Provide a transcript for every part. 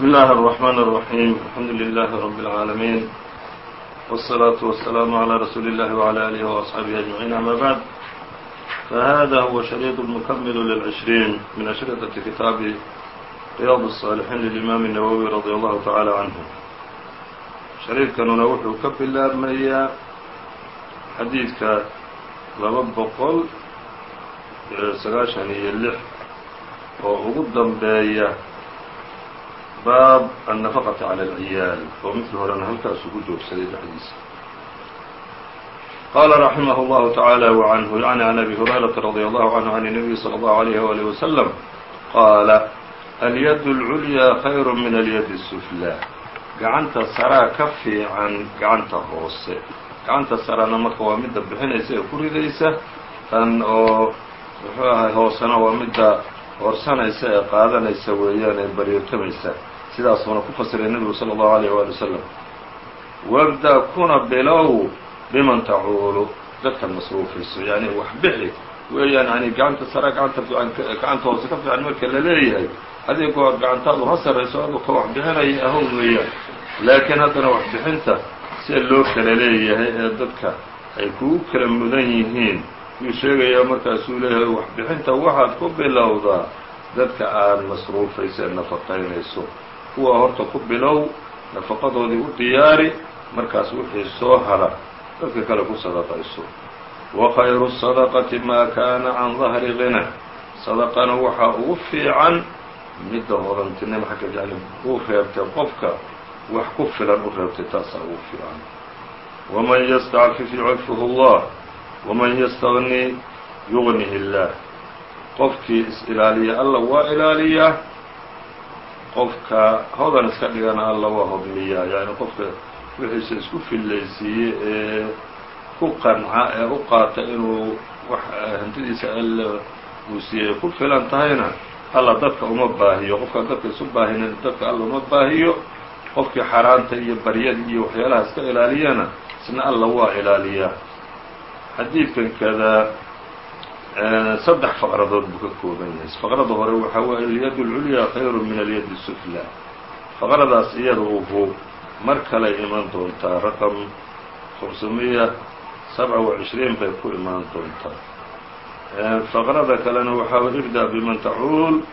بسم الله الرحمن الرحيم الحمد لله رب العالمين والصلاة والسلام على رسول الله وعلى آله وأصحابه أجمعين أما بعد فهذا هو شريط المكمل للعشرين من أشرطة كتاب رياض الصالحين للإمام النووي رضي الله تعالى عنه شhريطkanuna wuxuu ka bilaabmayaa xadiidka laba boqol sagaashan iyo lix oo ugu dambeeya baab النفqة عlى العiyaal oo midkii horena halkaas ugu joogsaday dhexdiisa qala رaحimه الlه taعالى وعنه يعني عن أbي هuريرaةa رضي الله عنه عن النبي صلى الله عليه وآله وسلم qاala اليد العuليا خyر min اليد السفلى gacanta saraa ka fiican gacanta hoose gacanta sarana marka waa midda bixinaysa ee ku ridaysa tan oo muxuu ahay hoosena waa midda horsanaysa ee qaadanaysa weeyaan ee baryotamaysa sidaasuuna ku fasiray nebigu salى الlahu عalيه wali wasalam wabda kuna bilow biman tacuulu dadka masruufayso yani wax bixi weeyaan yani gacanta sara gacanta gacanta hoose ka fiican marka la leeyahay adig goor gacantaadu ha sarrayso adu ka wax bixinaya ahow weeyaan laakiin haddana wax bixinta see loo kala leeyahay ee dadka ay kugu kala mudan yihiin yuu sheegayaa markaasuu leeyahay wax bixinta waxaad ku bilowdaa dadka aad masruufayso ee nafaqaynayso kuwa horta ku bilow nafaqadoodii u diyaari markaas wixii soo hara dadka kale ku sadaqayso. Wa khayru sadaqati maa kaana can dahri gina sadaqana waxaa ugu fiican midda hodantinimo xagga yani uu reebtay qofka wax ku filan u reebtay taasaa ugu fiican. Waman yastacfif yucaffihu اllah waman yastagni yugnihi اllaah qofkii is-ilaaliya alla waa ilaaliyaa qofka hodan iska dhigana alla waa hodmiyaa yani qofka wixiisa isku fillaysiiye ee ku qanca ee u qaata inuu wax hantidiisa alla uu siiyey ku filan tahayna alla dadka uma baahiyo. Qofkaan dadka isu baahinin dadka alla uma baahiyo. Qofkii xaaraanta iyo baryada iyo waxyaalaha iska ilaaliyana isna alla waa ilaaliyaa. Xadiidkan kada saddex faqradood buu ka kooban yahay faqrada hore waxaa weeye alyad اlculyaa khayru min alyad الsuflaa faqradaas iyada uhu mar kalay iman doontaa raqam خمسمية سبعة وعشhرين bay ku imaan doontaa فqرada kalena waxaa ibdأ bman tacuul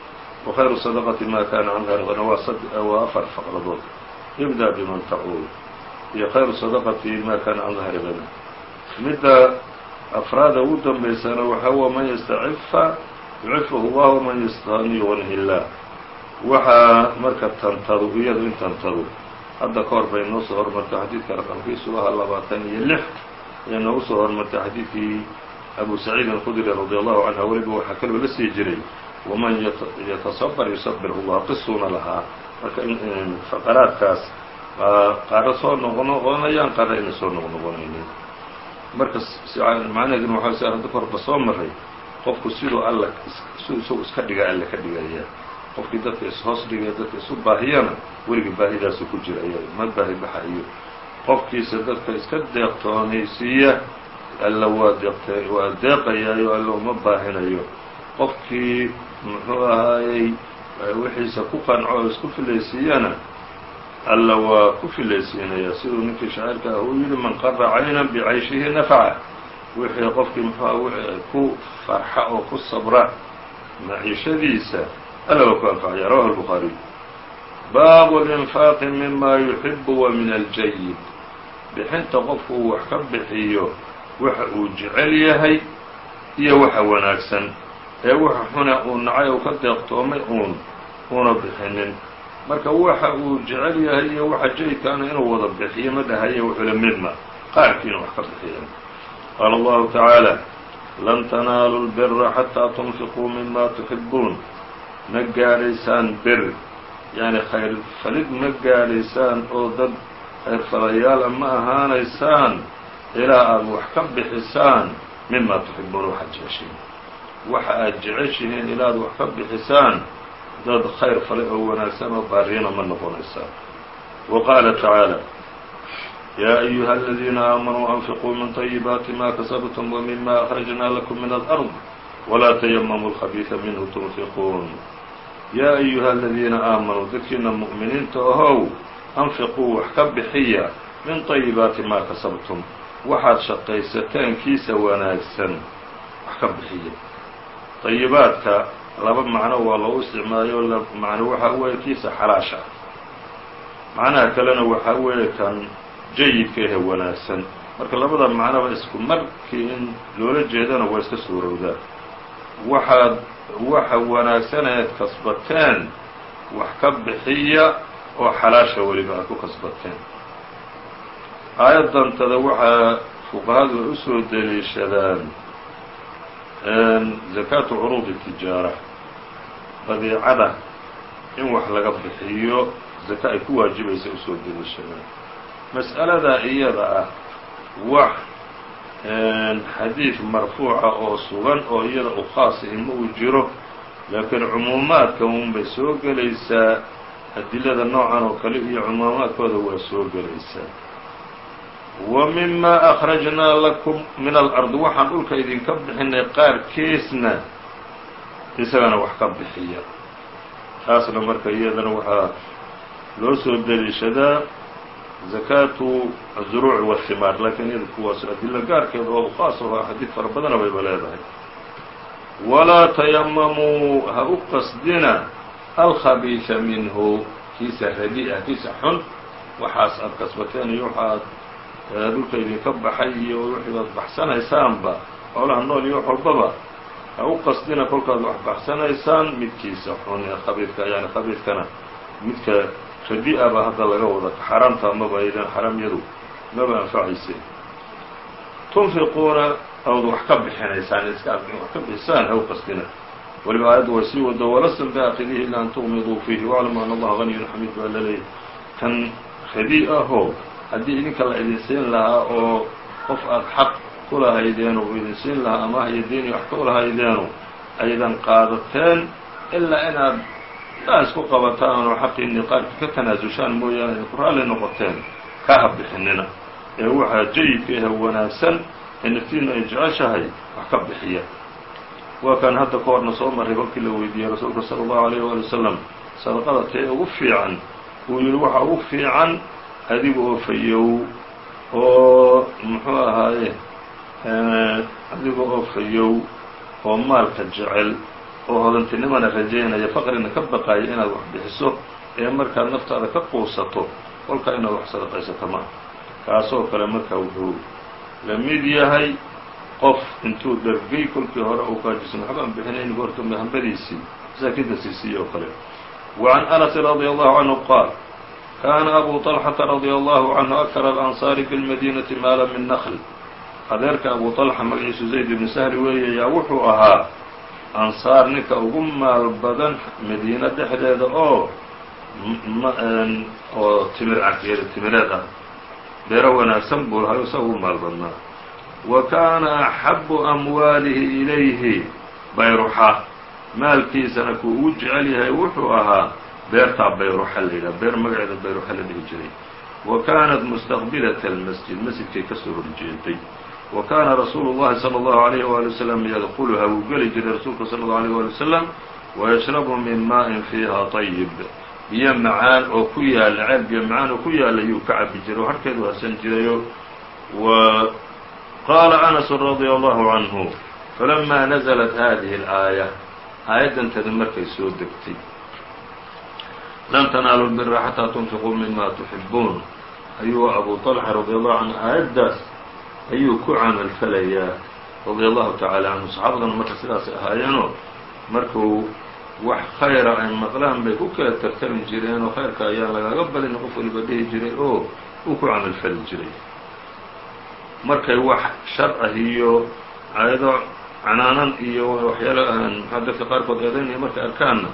وخayru صدقة ma kana can غarqna waa afar fqradood ibdأ bman tacuul iyo khayru صدقةi ma kana can ظahri غina midda afraada ugu dambaysana waxaa wa man yastacifa yucifahu llah waman yastaniy wanihi illaah waxaa marka tantadu iyadu in tantadu hadda ka hor bay noo soo hormartay xadiidka raqamkiisu ahaa labaatan iyo lix ayay noogu soo hormartay xadiidkii abu saciid alqudri radi allahu canha weliba waxaa kaloo la sii jiray waman yatasabr yusabirhu llah qisuuna lahaa marka eh, faqaraadkaas ah, qaaro soo noqonoqonayaan qaara ina soo noqnoqonaynin marka macnaheeduna waxaa si hadda ka horba soo maray qofku siduu alla siduu iska dhiga alla ka dhigaya qofkii dadka is-hoos dhigaya dadka isu baahiyana weligii baahidaasu ku jira ma baahi baxayo qofkiisa dadka iska deeqtoonaysiiya alla waa deeqt waa deeqayaayo alla uma baahinayo. Qofkii muxuu ahaayey wixiisa ku qanco oo isku filaysiiyana alla waa ku filaysiinaya siduu ninkii shaacirka ah uu yidhi man qara caynan bicayshihi nafaca. Wixii qofkii muxuua ah, ku farxa oo ku sabra maciishadiisa alla waa ku anfacaya rawahu الbukhaariy baabu linfaaqi mima yuxibu wa min aljayid bixinta qofku uu wax ka bixiyo waxa uu jecel yahay iyo waxa wanaagsan. Ee waxa xuna uu nacay uu ka deeqtoomay uun uuna bixinin marka waxa uu jecel yahay iyo waxa jaydkaana inuu wada bixiyo ma dhahaye wuxuule midna. Qaarkiina wax ka bixiya qaala allahu tacaala lan tanaalu lbira xataa tunfiquu mima tuxibuun ma gaadhaysaan bir yacni khayr falid ma gaadhaysaan oo dad khayr falayaala ma ahaanaysaan ilaa aad wax ka bixisaan mima tuxibuuna waxaad jeceshihiin. Waxa aad jeceshihiin ilaaad wax ka bixisaan dad khayr falay oo wanaagsan oo baariyana ma noqonaysaan wa qaala tacaala yaa ayuha aladiina aamanuu anfiquu min طayibaati ma kasabtum wmima أkrajna lakum min alأrض wlaa tayamamuu اlkhabiiثa minhu tunfiquun yaa ayuha aladiina aamanuu dadkiina mu'miniinta ahow anfiquu wax ka bixiya min طayibaati maa kasabtum waxaad shaqaysateen kiisa wanaagsan wax ka bixiya طayibaadka laba macno waa lagu isticmaalayo macno waxaa weeye kiisa xalaasha. Macnaha kalena waxaa weeye kan jayidka ahe wanaagsan. Marka labada macnoba isku markii in loola jeedana waa iska suurowdaa waxaad waxa wanaagsan eed kasbateen wax ka bixiya oo xalaasha weliba aad ku kasbateen. Aayaddantada waxaa fuqahadu ay u soo deliishadaan zakaatu curuudi tijaara badeecada in wax laga bixiyo zaka ay ku waajibaysa u soo deliishadaan mas'aladaa iyada ah wax xadiid marfuuca oo sugan oo iyada u khaas ihi ma uu jiro laakiin cumuumaadka unbay soo gelaysaa adilada noocan oo kale iyo cumuumaadkooda waa soo gelaysaa. Wa mima akhrajnaa lakum min alard waxaan dhulka idinka bixinay qaarkiisna isagana wax ka bixiya taasna marka iyadana waxaa loo soo deliishadaa zakaatu azuruuci wahimaar laakiin iyada kuwaas adilo gaarkeeda oo khaas aho xadiid fara badana bayba leedahay. Walaa tayamamuu ha u qasdina alkhabiisa minhu kiisa radi ah kiisa xun waxaas aad kasbateen iyo waxaad dhulka idinka baxay iyo wixii aad baxsanaysaanba xoolaha nool iyo wax walbaba ha u qasdina kolkaad wax baxsanaysaan midkiisa xun ee khabiidka yani khabiidkana midka radi-a ba hadda laga wada xaaraamta maba aydan xaraamyadu maba anfacayse tunfiquuna ood wax ka bixinaysaan iska wax ka bixisaan ha u qasdina. Weliba aayaddu way sii wado walastum biaakidihi ila an tuqmiduu fiihi waclamu ana allaha ganiyun xamiid baa laleeyahy kan radi ahoo haddii idinka la idin siin lahaa oo qof aad xaq ku lahaydeenu uu idin siin lahaa ama ahyo diini wax ku lahaydeenu aydan qaadateen ilaa inaad daa isku qabataan oo xaqiinii qaarka ka tanaasushaan mooyaane ay ku raalli noqoteen ka ha bixinina. Ee waxaa jayidka ahe wanaagsan ee naftiinu ay jeceshahay wax ka bixiya. Waa kan hadda ka horna soo marray kolkii la weydiiyey rasuulka sala allahu alayh waali wasalam sadaqada tee ugu fiican uu yidhi waxa ugu fiican adiga oo fayow oo muxuu ahaaye adiga oo fayow oo maalka jecel oo hodantinimana rajaynaya faqrina ka baqayo inaad wax bixiso ee markaad naftaada ka quusato kolkaa inaad wax sadaqaysata maa kaasoo kale marka wuxuu la mid yahay qof intuu dhergay kolkii hore uu kaa jisn waxbaan bixinayn hortama hambadiisii masaakiinta siisiiye oo kale. Wacan anasi radi allahu canhu qaal kaana abu طalxata radi allahu canhu akar alansaari biاlmadinati maala min naql adeerka abu طalxa magaciisu zayd ibni sahli weeye ayaa wuxuu ahaa ansaar ninka ugu maal badan madiina dhexdeeda oo oo timir cafiyada timireed ah. Beero wanaagsan buu lahay isa ugu maal badnaa. Wa kaana axabu amwaalihi ilayhi bayruxa. Maalkiisana kuu ugu jecel yahay wuxuu ahaa beertaa bayruxa la yidhaha beer magaceeda bayruxa la dhihi jiray. Wa kaanat mustaqbilata almasjid masjidkay ka soo horjeeday wa kaana rasuulu اllahi salى اllahu عalayh wali wasalam yadkuluha wuu geli jiray rasuulka salى اllahu عalيه wali wasalam wayashrabu min maءin fiiha طayib biyo macaan oo ku yaala ceel biyo macaan oo ku yaala yuu ka cabi jiray oo harkeedu harsan jirayo wa qaala anas radي allahu canhu falama naزlat hadihi اlآaية aayaddantada markay soo degtay lan tanaalu lbira xataa tunfiquu mima tuxibuun ayuu abu طalxa radi allahu canhu aayaddaas ayuu ku camal falayaa radia allahu tacaala canhu saxaabadana marka sidaasay ahaayeenoo markuu wax khayra ay maqlaan bay ku kala tartami jireenoo khayrka ayaan lagaga balin qof waliba dhihi jiray oo uu ku camal fali jiray. Markay wax shar ah iyo aayado canaanan iyo waxyaala maxaa dadka qaarkood eedaynaya markay arkaanna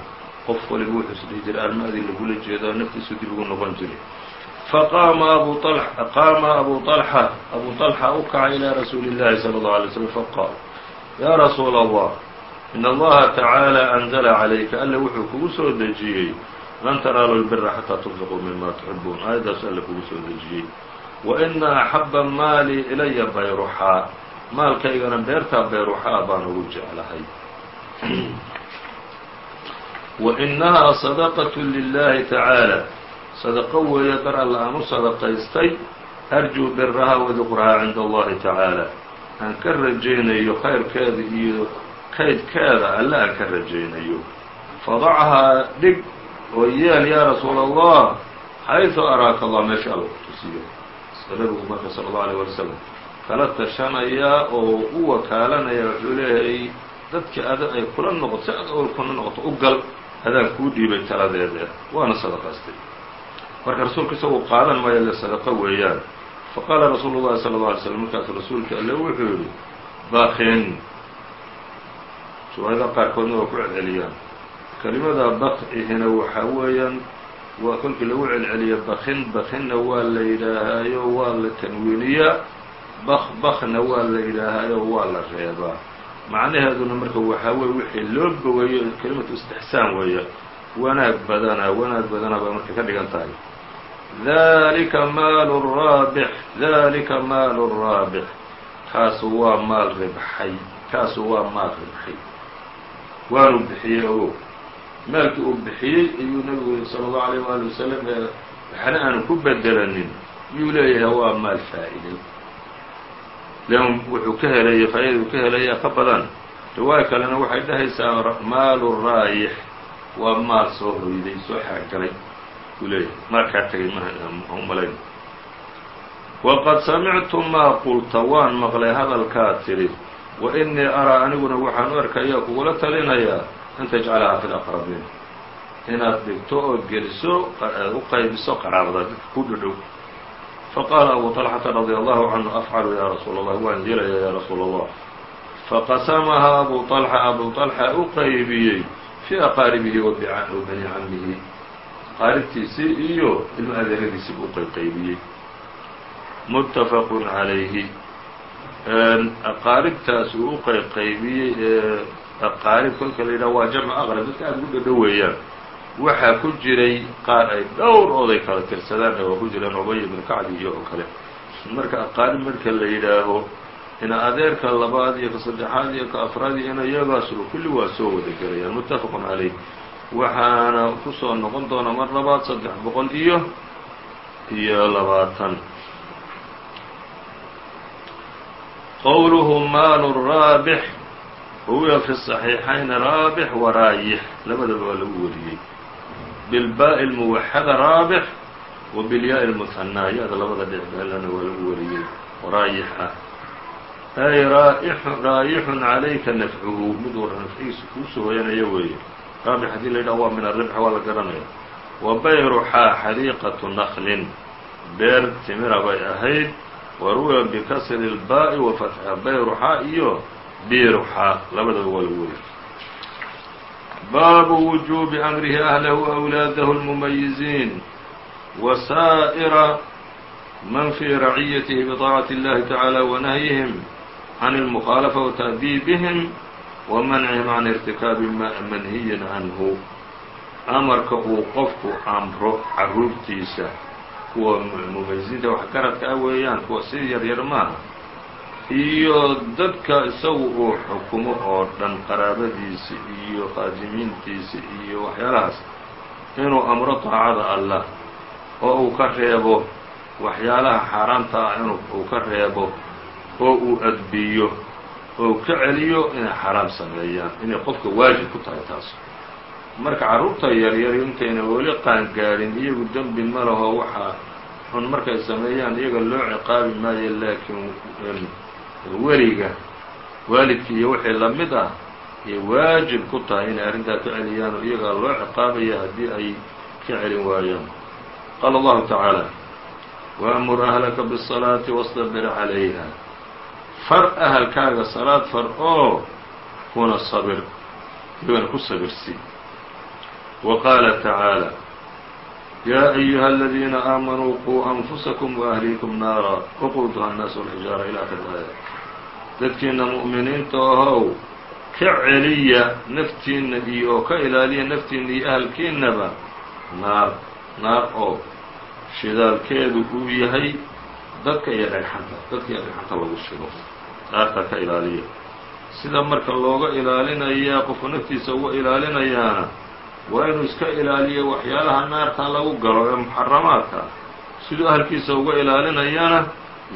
qof waliba wuxuu is dhihi jiray armaadii lagula jeedaa naftiisu dib ugu noqon jiray faqaama abu qaama abu طalxa abu طalxa u kacay ilaa rasuuli اllahi salى اllahu alay slm faqaal yaa rasuula allah in allaha tacaalى anzla calayka alle wuxuu kugu soo dejiyey lan tanaalu lbira xataa tunfiquu mima tuxibuun aayaddaas alle kugu soo dejiyey wa ina axaba maali ilaya bayruxaa maalkaygana beertaa bayruxaa baan ugu jeclahay وإنها صدقة لله تعالى صدقo weeye dar alla aan u sadaqaystay أrjuu biraha وذqraha cinda الlahi taعaalى aan ka rajaynayo khayrkeeda iyo kaydkeeda alle aan ka rajaynayo fadachaa dhig oo yeel yaa rasuul الlah xayثu araaka allah meesha alla ku tusiyo nabigu marka salى الlaه عليه وaلي sلم kala tashanayaa oo u wakaalanaya wuxuu leeyahay dadki ada ay kula noqoto si ad kula noqoto u gal adaan kuu dhiibay taladeeda waana sadaqaystay marka rasuulka isagu qaadan maayo le sadaqo weeyaan. Faqaala rasuulu llahi sala اlه alay slm markaasu rasuulka alle wuxuu yihi bakin riwaayada qaarkoodna waa ku celceliyaan. Kelimada bakihina waxaa weeyaan waa kolkii lagu celceliya bakin bakinna waa la yidhaahaayo waa la tanwiiniyaa bak bakna waa la yidhaahaayo waa la reebaa macnaheeduna marka waxaa weye wixii loo bogayo kelimatu istixsaan weeya wanaag badana wanaag badana baa marka ka dhigan tahay dalika maalu raabix dalika maalu raabix. Kaasu waa maal ribxay kaasu waa maal ribxay. Waanu bixiyey ogo maalkii uu bixiyey ayuu nabigu sala allahu alayh waali wasalam ee waxna aanu ku bedelanin. Yuu leeyahay waa maal faa'iday lan wuxuu ka helaya faaiduu ka helayaa ka badan. Riwaayo kalena waxay dhahaysaa maalu raayix. Waa maal soo hoyday soo xaaggalay buu leeyahay maalkaa tegay mmalayn waqad samictu maa qulta waan maqlay hadalkaa tidhi wa innii araa aniguna waxaan u arkayaa kugula talinayaa an tajcalahaa fi laqrabiin inaad dhigto oo geliso u qaybiso qaraabada dadka ku dhadhow faqaala abu طلxata radي allahu canhu afcalu ya rasuul اllah waan yeelaya ya rasuul اllah faqasamahaa abu طلxa abu طلxa u qaybiyey fii aqaaribihi wa bani camihi aqaaribtiisii iyo ilmo adeeradiisii buu qayqaybiyey mutafaq عalayhi aqaaribtaas uu u qayqaybiyey ee aqaarib kolka la yidhaha waa jamc aqrab dadka aada ugu dhadhow weeyaan. Waxaa ku jiray qaar ay dhowr oday kala tirsadaan waa ku jireen ubay ibn kacdi iyo oo kale. Marka aqaarib marka la yidhaaho ina adeerka labaad iyo ka saddexaad iyo ka afraad iyo ina iyagaasba kulli waa soo wada gelayaan muttafaqun calayh waxaana kusoo noqon doona mar labaad saddex boqol iyo iyo labaatan qowluhu maalu raabix huwa fi صaxiixayn raabix waraayix labadaba waa lagu wariyey bilbaaءi اlmuwaxada raabix wa bilyaa اlmuhanaa ya-da labada dhicbeelana waa lagu wariyey raayix ah ay raayixun calayka nafcuhu mid warra nafcigiisa kuu soo hoyanaya weeye raabix haddii la yidhaho waa min aribx waa la garanaya wa bayruxaa xadiiqatu naklin beer timira bay ahayd wa ruwiya bikasri اlbaa'i wa fatxa bayruxaa iyo biruxaa labadaba waa lagu wariyey baabu wujuubi amrihi ahlahu وأwlaadahu اlmumayiziin wasaa'ira man fii raciyatihi biطaacati اllahi tacaalى wanahyihim can اlmukhaalafa wata'diibihim wamancihim can irtikaabi manhiyin canhu amarka uu qofku amro carruurtiisa kuwa mumayisiinta waxgaradka ah weeyaan kuwa si yaryar maaha iyo dadka isagu uu xukumo oo dhan qaraabadiisi iyo khaadimiintiisi iyo waxyaalahaas inuu amro taacada allah oo uu ka reebo waxyaalaha xaaraamta ah uu ka reebo oo uu adbiyo oo ka celiyo inay xaraam sameeyaan inay qofka waajib ku tahay taas. Marka carruurta yaryar intayna weli qaangaadhin iyagu dembi ma laho waxaa xun markay sameeyaan iyaga loo ciqaabi maayo laakiin weliga waalidki iyo wixii la mid ah ayay waajib ku tahay inay arrintaa ka celiyaan oo iyagaa loo ciqaabaya haddii ay ka celin waayaan. Qaala allahu tacaala waamur ahlaka biالsalaati wastabir calayha far ahalkaaga salaad far oo kuna sabir iyagana ku sabirsi wa qaala tacaala yaa ayuha aladiina aamanuu quu anfusakum waahliikum naara waquuduha annaasu walxijaara ila akhir aaya dadkiina mu'miniinta ahow ka celiya naftiinna iyo oo ka ilaaliya naftiinna iyo ahalkiinaba naar naar oo shidaalkeedu uu yahay dadka iyo dhagxanta dadka iyo dhagxanta lagu shido naarta ka ilaaliya sida marka looga ilaalinayaa qofku naftiisa uga ilaalinayaana waa inuu iska ilaaliyo waxyaalaha naarta lagu galo ee muxaramaadka siduu ahalkiisa uga ilaalinayana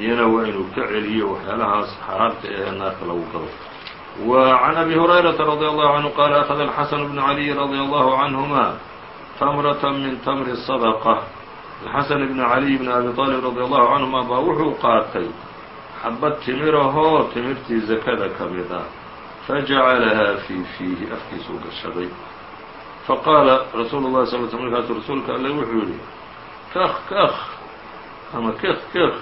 iyana waa inuu ka celiyo waxyaalahaas xaaraamta ee naarta lagu galo وعن أbي هريرة رضي الله عنه qال أخذ الحسن بن علي رضي الله عنهما تمرة من تمر الصدقة الxسن بن علي بن أبي طالب رضي الله عنهما baa wuxuu qaatay xabad timirahoo timirtii zakada ka mida fajacalahaa fii fiihi afkiisuu gashaday faqaala rasuulu اllahi sal l sl markaasuu rasuulka alle wuxuu yidhi kakh kakh ama kikh kikh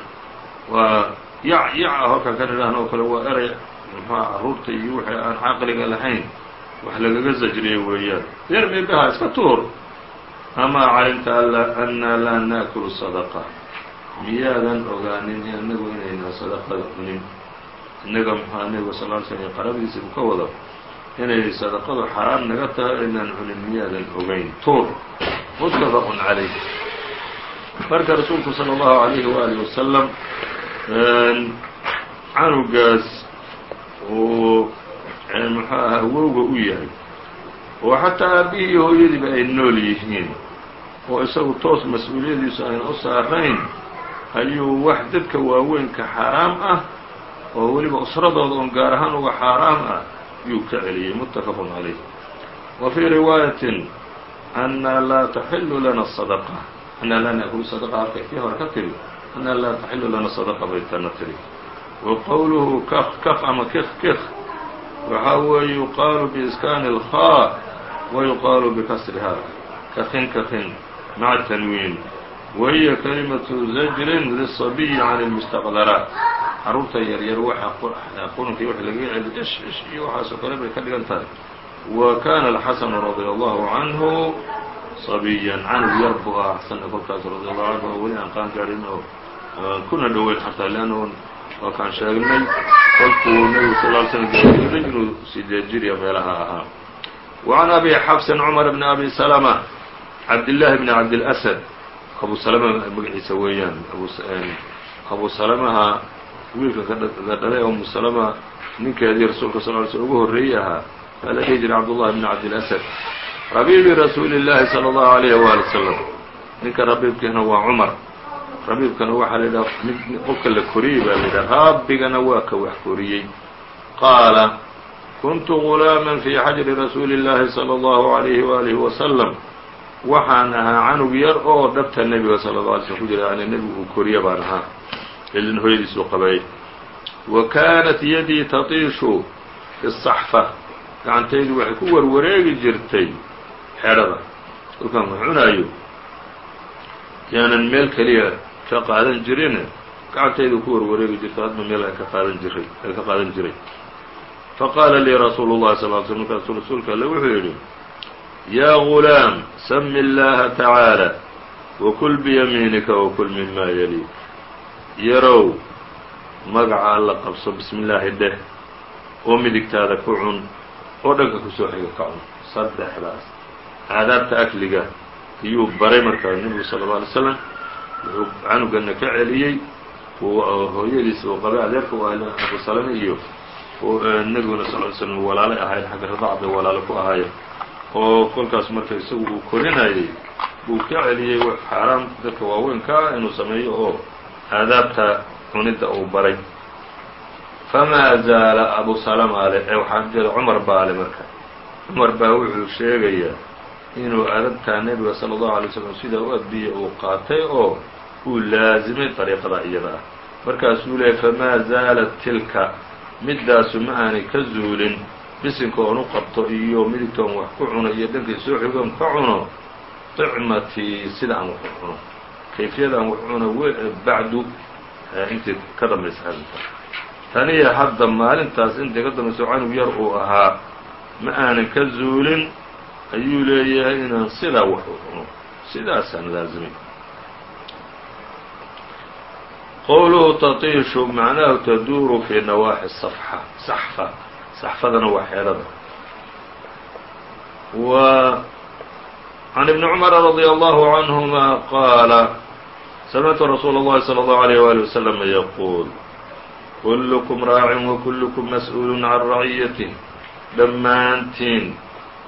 waa yac yaca halkan kan idhaahno oo kale waa eray muxuha carruurta iyo wixii aan caqliga lahayn wax lagaga zajriyo weeyaan dermi biha iska tuur amaa calimta anaa laa naakulu sadaqa miyaadan ogaanin inagu inaynaa sadaqada cunin? Innaga muxua nebiga sal ly slm qarabadiisa uu ka wado inay sadaqadu xaaraan naga tahay inaan cunin miyaadan ogayn? Tuur. Muttafaqun calayh marka rasuulku sala allahu alayhi waalihi wasalam canugaas uu muxuu ahaa awowga u yahay. Oo xataa aabihii iyo hooyadiiba ay nool yihiin. Oo isagu toos mas'uuliyadiisu ayna u saarayn ayuu wax dadka waaweynka xaaraam ah oo weliba usradooda oon gaar ahaan uga xaaraam ah yuu ka celiyey muttafaqun calayh. Wa fii riwaayatin anna laa taxilu lana sadaqa. Anna laa naakulu sadaqa halkay kii hore ka tiri anna laa taxilu lana sadaqa bay tana tiri. Wa qowluhu kk kk ama kik kik waxaa weeye yuqaalu biiskaani اlkhaa wa yuqaalu bikasriha kakin kakin maca tanwiin wahiya kalimatu zajrin lisabiyi can اlmustaqdaraat carruurta yaryar waxa qununkii w laga celi ish ish iyo waxaasoo kale bay ka dhigan tahay wa kana alxasanu radia allahu canhu sabiyan canug yar buu ah xasanna kolkaas radia allahu canhu oo weli aan qaan gaadhin oo kuna dhoweyn xataa leann waa kaan sheegnay kolkuu nebigu sal l slam gaadiyoday inuu sideed jiriya meelaha ahaa wa can abi xafsin cumar bni abi salama cabd llahi bni cabdilsad abu salama magaciisa weeyaan abu eh, salamaha wiilka la dhalay o umu salama ninkeedii rasuulka sal ly slm ugu horreeyey ahaa baa la dhihi jiray cabdullahi bni cabdilasad rabiibi rasuuli llaahi sala allahu alayh waali wasalam ninka rabiibkiina waa cumar. Rabiibkana waxaa la yidhaha qofka la koriyey baa la yidhaha rabbigana waa ka wax koriyey. Qaala kuntu gulaaman fii xajri rasuuli اllahi salى allahu alayhi waalihi wasalam waxaan ahaa canug yar oo dhabta nebiga sala اla alay slm ku jira yani nebigu uu koriye baan ahaa. Ilin hooyadiisuu qabay. Wa kaanat yadii tatiishu fi saxfa gacantaydu waxay ku warwareegi jirtay xedhada kolkaan wax cunaayo. Yaanan meel keliya ka qaadan jirin gacantaydu ku warwareegi jirtay hadba meel aan ka qaadan jiray aan ka qaadan jiray. Faqaala lii rasuulu llahi sal ly slm markaasuu rasuulka alle wuxuu yidhi yaa gulaam sami اllaha tacaalى wakul biyamiinika wakul mima yaliik yarow magaca alla qabso bismi illaahi dheh oo midigtaada ku cun oo dhanka kusoo xiga ka cun saddexdaas aadaabta akliga ayuu baray markaa nebigu sala اlه alay slam wuxuu canugana ka celiyey hooyadiisa uu qabay adeerka u ahay abu salame iyo nebiguna sal ly slm walaalay ahayn xagga radaac bay walaalo ku ahaayeen oo kolkaas marka isagu uu korinayay buu ka celiyey wax xaaraam dadka waaweynka ah inuu sameeyo oo aadaabta cunidda uu baray. Famaa zaala abu salama ale ee waxaa jeeda cumar baa ale marka. Cumar baa wuxuu sheegayaa inuu adabtaa nebiga sala allahu alay slam sidaa u adbiya uu qaatay oo uu laasimay dariiqada iyada ah. Markaasuu leeyay famaa zaalat tilka middaasu ma aanay ka zuulin bisinka oon u qabto iyo midigtoon wax ku cuno iyo dhankay soo xigoon ka cuno طicmatii sida aan wax u cuno. Kayfiyada aan wax cuno bacdu intii ka dambaysa hadinta taniya hadda maalintaas intii ka dambaysa canug yar uu ahaa ma aanan ka zuulin ayuu leeyahay inaan sidaa wax u cuno. Sidaasaan laazimay. Qowluhu taطiishu macnahu taduuru fii nawaaxi saxfa saxfadana waa xeelada w can ibni cumara radia allahu canhuma qaala samictu rasuula اllahi salى اllahu عalيyh wali waslama yaquul kullukum raacin wa kullukum mas-uulun can raciyatih dhammaantiin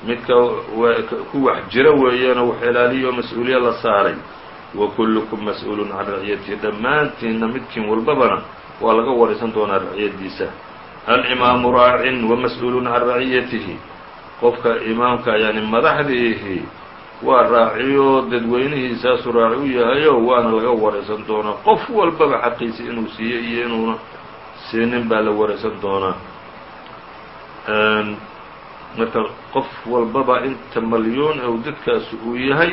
midka ku wax jira weeyana wax ilaaliyo mas-uuliya la saaray wa kullukum mas-uulun can raciyatihi dhammaantiinna midkiin walbabana waa laga waraysan doonaa raciyadiisa alimaamu raacin wa mas'uulun can raciyatihi qofka imaamka yani madaxdiihi waa raaciyo dadweynihiisaasu raaci u yahayo waana laga waraysan doonaa. Qof walbaba xaqiisi inuu siiyo iyo inuuna siinin baa la waraysan doonaa. Marka qof walbaba inta malyuun ou dadkaasi uu yahay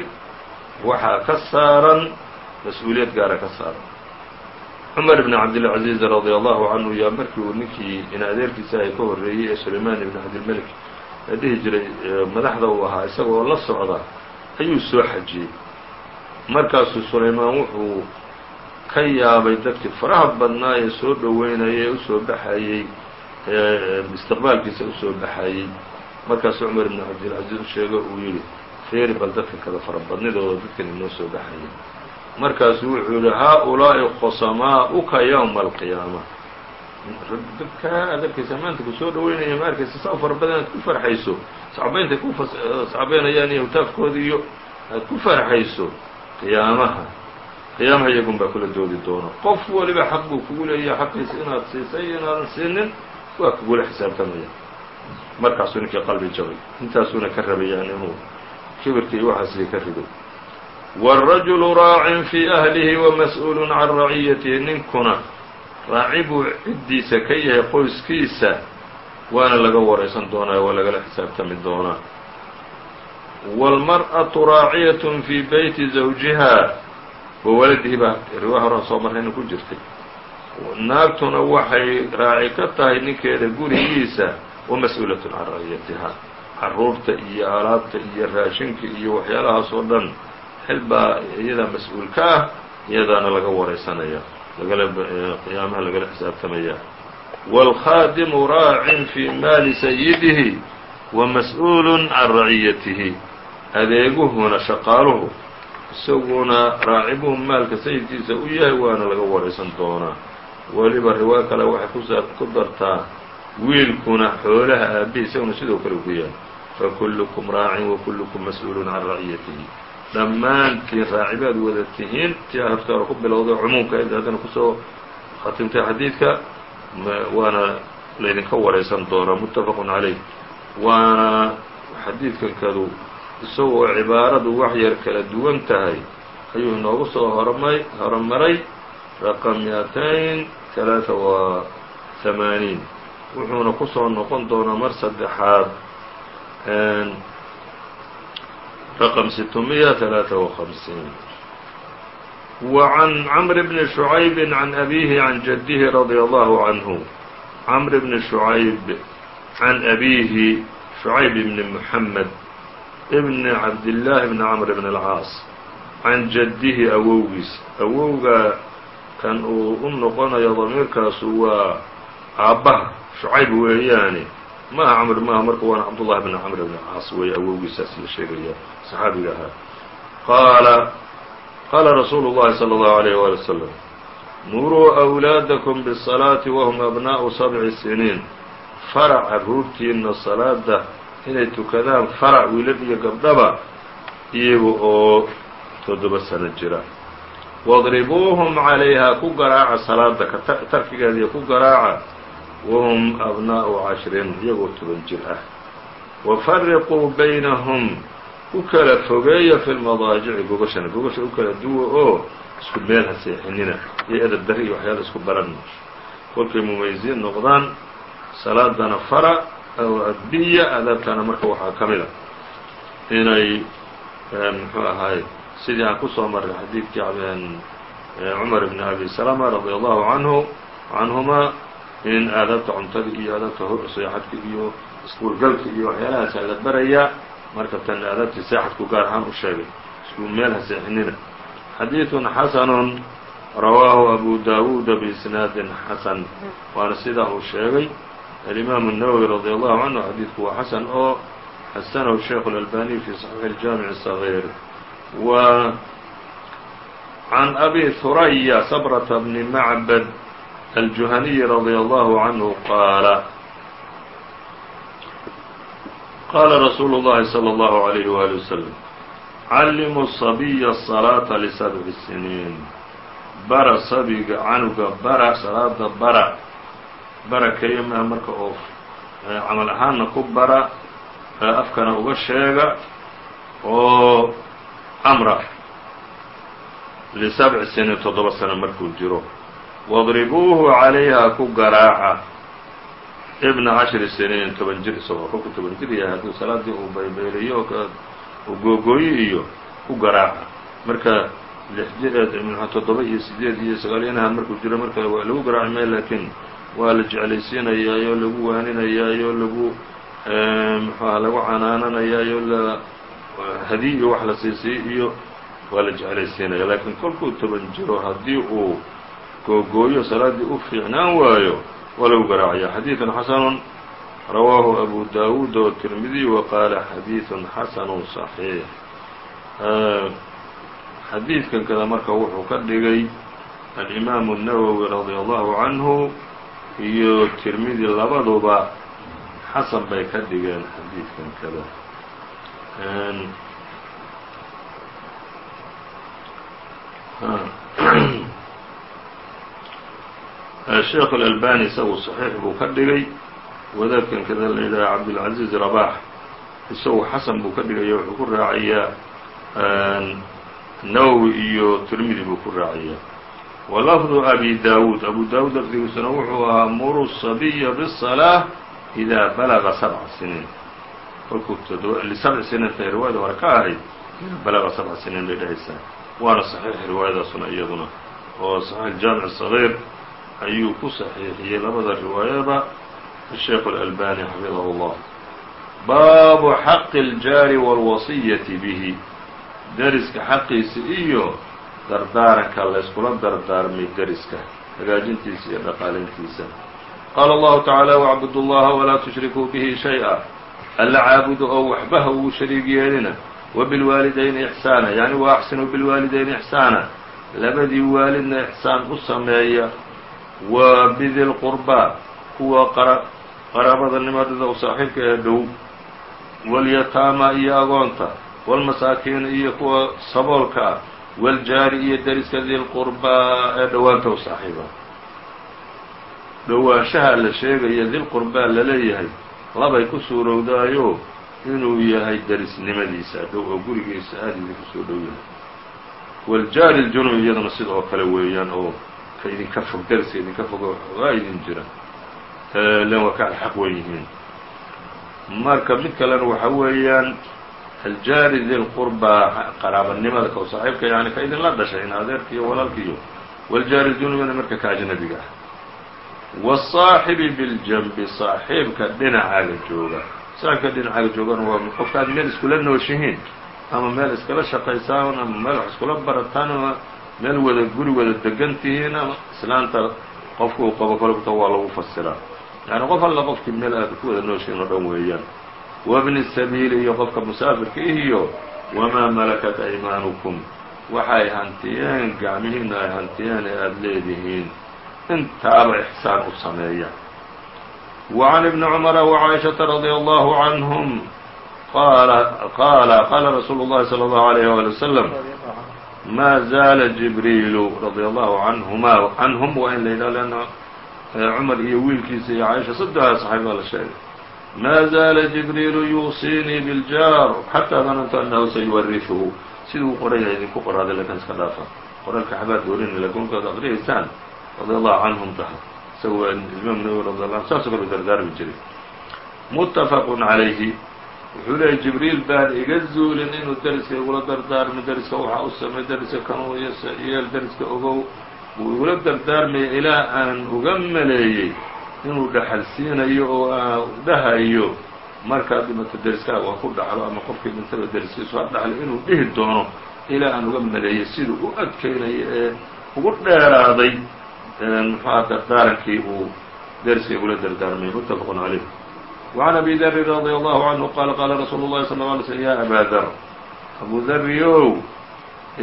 waxaa ka saaran mas'uuliyad gaara ka saaran cumar ibn cabdilcaziiz radia allahu canhu yaa markii uu ninkii in adeerkiisa ay ka horreeyey ee sulaymaan ibn cabdilmelik ee dhihi jiray madaxda uu ahaa isagoo la socda ayuu soo xajiyey. Markaasuu sulaymaan wuxuu ka yaabay dadkii faraha badnaa ee soo dhoweynayay ee u soo baxayey istiqbaalkiisa u soo baxayey markaasuu cumar ibn cabdilcaziiz u sheego uu yidhi feeri bal dadka kada farabadnidooda dadkan inoo soo baxayay markaasuu wuxuu yihi haa-ulaa'i khusamaa'uka yowma alqiyaama dadka aad arkaysa maanta ku soo dhaweynaya ma arkaysa saa fara badan aad ku farxayso sacbayntay ku sacbaynayaan iyo hawtaafkooda iyo aad ku farxayso qiyaamaha. Qiyaamaha iyagun baa kula doodi doona. Qof waliba xaq buu kugu leeyahay xaqiisa inaad siisay inaadan siinin waa kugula xisaabtamaya. Markaasuu ninkii qalbi jabay. Intaasuuna ka rabayaan inuu kibirka iyo waxaasii ka rido wاlrajulu raacin fii ahlihi wamas-uulun can raciyatihi ninkuna raaci buu ciddiisa ka yahay qoyskiisa waana laga waraysan doonaa waa lagala xisaabtami doonaa wاlmarأaةu raaciyat fii beyti zawjiha wa waladihi baa riwaa horan soo marrayna ku jirtay naagtuna waxay raaci ka tahay ninkeeda gurigiisa wamas-uulat can raciyatiha caruurta iyo alaabta iyo raashinka iyo waxyaalahaas oo dhan xil baa iyadaa mas'uul ka ah iyadaana laga waraysanaya qiyaamaha lagala xisaabtamaya wاlkhaadimu raacin fii maali sayidihi wa mas'uulun can raciyatihi adeeguhuna shaqaaluhu isaguna raacibuhu maalka sayidkiisa u yahay waana laga waraysan doonaa. Weliba riwaayo kale waxay ku dartaa wiilkuna xoolaha aabihi isaguna sidoo kale ku yahay fakullukum raacin wakullukum mas'uulun can raciyatihi dhammaantiin raacibaad wada tihiin horta hore ku bilowday cumuumka id haddana ku soo khatimtay xadiidka waana laydinka waraysan doonaa muttafaqun calayh. Waana xadiidkankadu isagoo cibaaradu wax yar kala duwan tahay ayuu inoogu soo hormay horumaray raqam miatayn talaata wa hamaaniin wuxuuna ku soo noqon doonaa mar saddexaad رقم ستمية ثلاثة وخمسين وعن عمرو بن شعيب عن أبيه عن جده رضي الله عنه عمرو بن شعيب عن أبيه شعيب بن محمد بن عبد الله بن عمرو بن العاaص عن جده awowgiis awowga kan uu u noqonayo ضamiirkaasu waa aabbaha شhucayb weeyaane maaha cmr maaha marka waana cabdالlahi بn cmr بn caas weeye awowgiisaas la sheegaya صxaabiga ahaa qaala qaala rasuulu الlahi slى الlaه عalيه wali وsلم muruu أwlaadaكم bالصalaaةi wahm abnaaءu sabci siniin farac carruurtiina salaada inay tukadaan farac wiilad iyo gabdhaba iyaga oo toddoba sano jira wadribuuhum calayhaa ku garaaca salaada tarkigeeda iyo ku garaaca wahum abnaa'u cashrin iyagoo toban jir ah wafariquu baynahum u kala fogeeya fi lmadaajici gogashana gogasha u kala duwa oo isku meel ha seexinina iyo edab dari iyo waxyaala isku baran kolkay mumayisiin noqdaan salaadana fara adbiya adaabtana marka waxaa ka mid a inay muxuu ahaay sidii aan ku soo marray xadiidkii cumar bn abi salama radi allahu canhu canhuma in aadaabta cuntada iyo aadaabta seexadka iyo iskuulgalka iyo waxyaalahaasa la barayaa marka tan aadaabtii seexadku gaar ahaan u sheegay isku meel ha seexinina xadiidun xasanun rawaahu abu dawuuda biisnaadin xasan waana sidaa uu sheegay alimaamu الnawowi radi allahu canhu xadiidku waa xasan oo xasanahu sheikhu اlalbaniy fi صaxiix اljaamiع الصغيir w can abi huraya sabrata bni macbad aljuhaniyi radi allahu canhu qaala qaala rasuulu الlahi slى الlahu عalيh wali waslm callimuu الصabiya الصalaaةa lisabci siniin bara sabiga canuga bara salaada bara bara keliya maha marka oo camal ahaanna ku bara afkana uga sheega oo amra lisabci siniin toddoba sano markuu jiro wadribuuhu calayha ku garaaca. Ibna cashri siniin toban jir isagoo kolku toban jir yahay hadduu salaaddii uu baybaylayo uu googooyo iyo ku garaaca. Marka toddoba iyo sideed iyo sagaaliyanaha markuu jiro marka lagu garaaci maayo laakiin waa la jeclaysiinayaayoo lagu waaninayaayo lagu muxuaha lagu canaananayaayoo la hadiy iyo wax la siisay iyo waa la jeclaysiinaya. Laakiin kolkuu toban jiro haddii uu googooyo salaaddii u fiicnaan waayo waa lagu garaacaya xadiiثun xasanun rawaahu abu dawuud oo tirmidiy wa qaala xadiiثun xasanu صaxiix xadiidkan kada marka wuxuu ka dhigay alimaamu الnawowi radia allahu canhu iyo tirmidi labaduba xasan bay ka dhigeen xadiidkan kada sheekh اlalbani isagu صaxiix buu ka dhigay wadaadkan kada la yidhaha cabdاlcaزiiz rabax isagu xasan buu ka dhigaya wuxuu ku raacayaa nawowi iyo tirmidi buu ku raacayaa walafdu abi dawuud abu dawuud lafdigiisuna wuxuu ahaa muru sabiya bالصalaaة إida balaga sabca siniin kolkuu lisabci siniin tay riwaayada hore ka ahayd ida balaga sabca siniin bay dhahaysaa waana صaxiix riwaayadaasuna iyaduna oo صaxiix jaamic صغيir ayuu ku saxiixiyey labada riwaayaba الsheikh الأlbani xafidahu الlah baabu xaqi الjaari wاlwasiyati bihi deriska xaqiisa iyo dardaaranka layskula dardaarmay deriska hagaajintiisa iyo dhaqaalintiisa qaala allahu tacaala wacbudu llaha walaa tushrikuu bihi shay-a alla caabudu oo waxbaha ugu shariig yeelina wabilwaalidayni ixsaana yacni wa axsinuu bilwaalidayni ixsaana labadii waalidna ixsaan u sameeya wa bidi lqurbaa kuwa qaraabada nimadada u saaxiibka ee dhow. Walyataama iyo agoonta walmasaakiina iyo kuwa saboolka ah waljaari iyo dariska dilqurbaa ee dhowaanta u saaxiiba. Dhowaanshaha la sheegaya dil dilqurbaa la leeyahay labay ku suurowdaayo inuu yahay derisnimadiisa dhow oo gurigiisa aada idinku soo dhow yahay. Waljaari ljunub iyadana sida oo kale weeyaan oo ka idinka fog deriska idinka fogo waa idin jira len waa ka xaq wen yihiin marka mid kalena waxa weeyaan aljaari dilqurbaa qaraabanimada ka saaxiibka yani ka idinla dhashay in adeerka iyo walaalka iyo waljaari junubina marka ka ajnabiga ah waالصaaxibi biاljanbi saaxiibka dhinacaaga jooga saaxiibka dhinacaaga joogana waa qofka aad meel iskula nooshihiin ama meel iskala shaqaysaan ama meel wax iskula barataan ama meel wada guri wada degan tihiin ama islaanta qofka uu qabo kolbta waa lagu fasiraa yani qof alla qofkii meel aad ku wada nooshihiin oo dhan weeyaan. Wabni sabiili iyo qofka musaafirka ihiyo wamaa malakat aymaanukum waxay hantiyeen gacmihiina ay hantiyeen ee aada leedihiin. Intaaba ixsaan u sameeya. Wa can ibni cumara wacaaishata radia allahu canhum. Qaala qaala qaala rasuulu llahi salى allahu alayh wali wasalam maa zaala jibriilu radia allahu canhuma canhum waa in la yidhaha leanna cumar iyo wiilkiisa iyo caaisha saddexdaa saxaabaa la sheegay ma zaala jibriilu yuusiinii biljaar xataa danantu annahu sayuwariثuhu siduu qoran yahay idinku qoraaday laakiin iska dhaafa qoraalka xabaad doorini laakiin markaad aqriyaysaan allahu canhum taha isaga waa radi allah an saasoo kale dardaarmi jiray muttafaqun calayhi wuxuu leeyay jibriil baan iga zuulin inuu deriska igula dardaarmo deriska waxa u samey deriska kanuu yeel deriska ogow. Wuu igula dardaarmaya ilaa aan uga maleeyey inuu dhaxal siinayo oo aa dhahayo. Markaad dhimato deriskaaga ha ku dhaxlo ama qofkii dhintaba deriskiisu ha dhaxlo inuu dhihi doono ilaa aan uga maleeyey. Siduu u adkaynayo ee ugu dheeraaday muxuha dardaarankii uu deriska igula dardaarmay. Muttafaqun calayh وعn abi dri radي allahu canhu qaala qaala rasuulu الlahi sal ه alay slm ya abaa dar abu dariow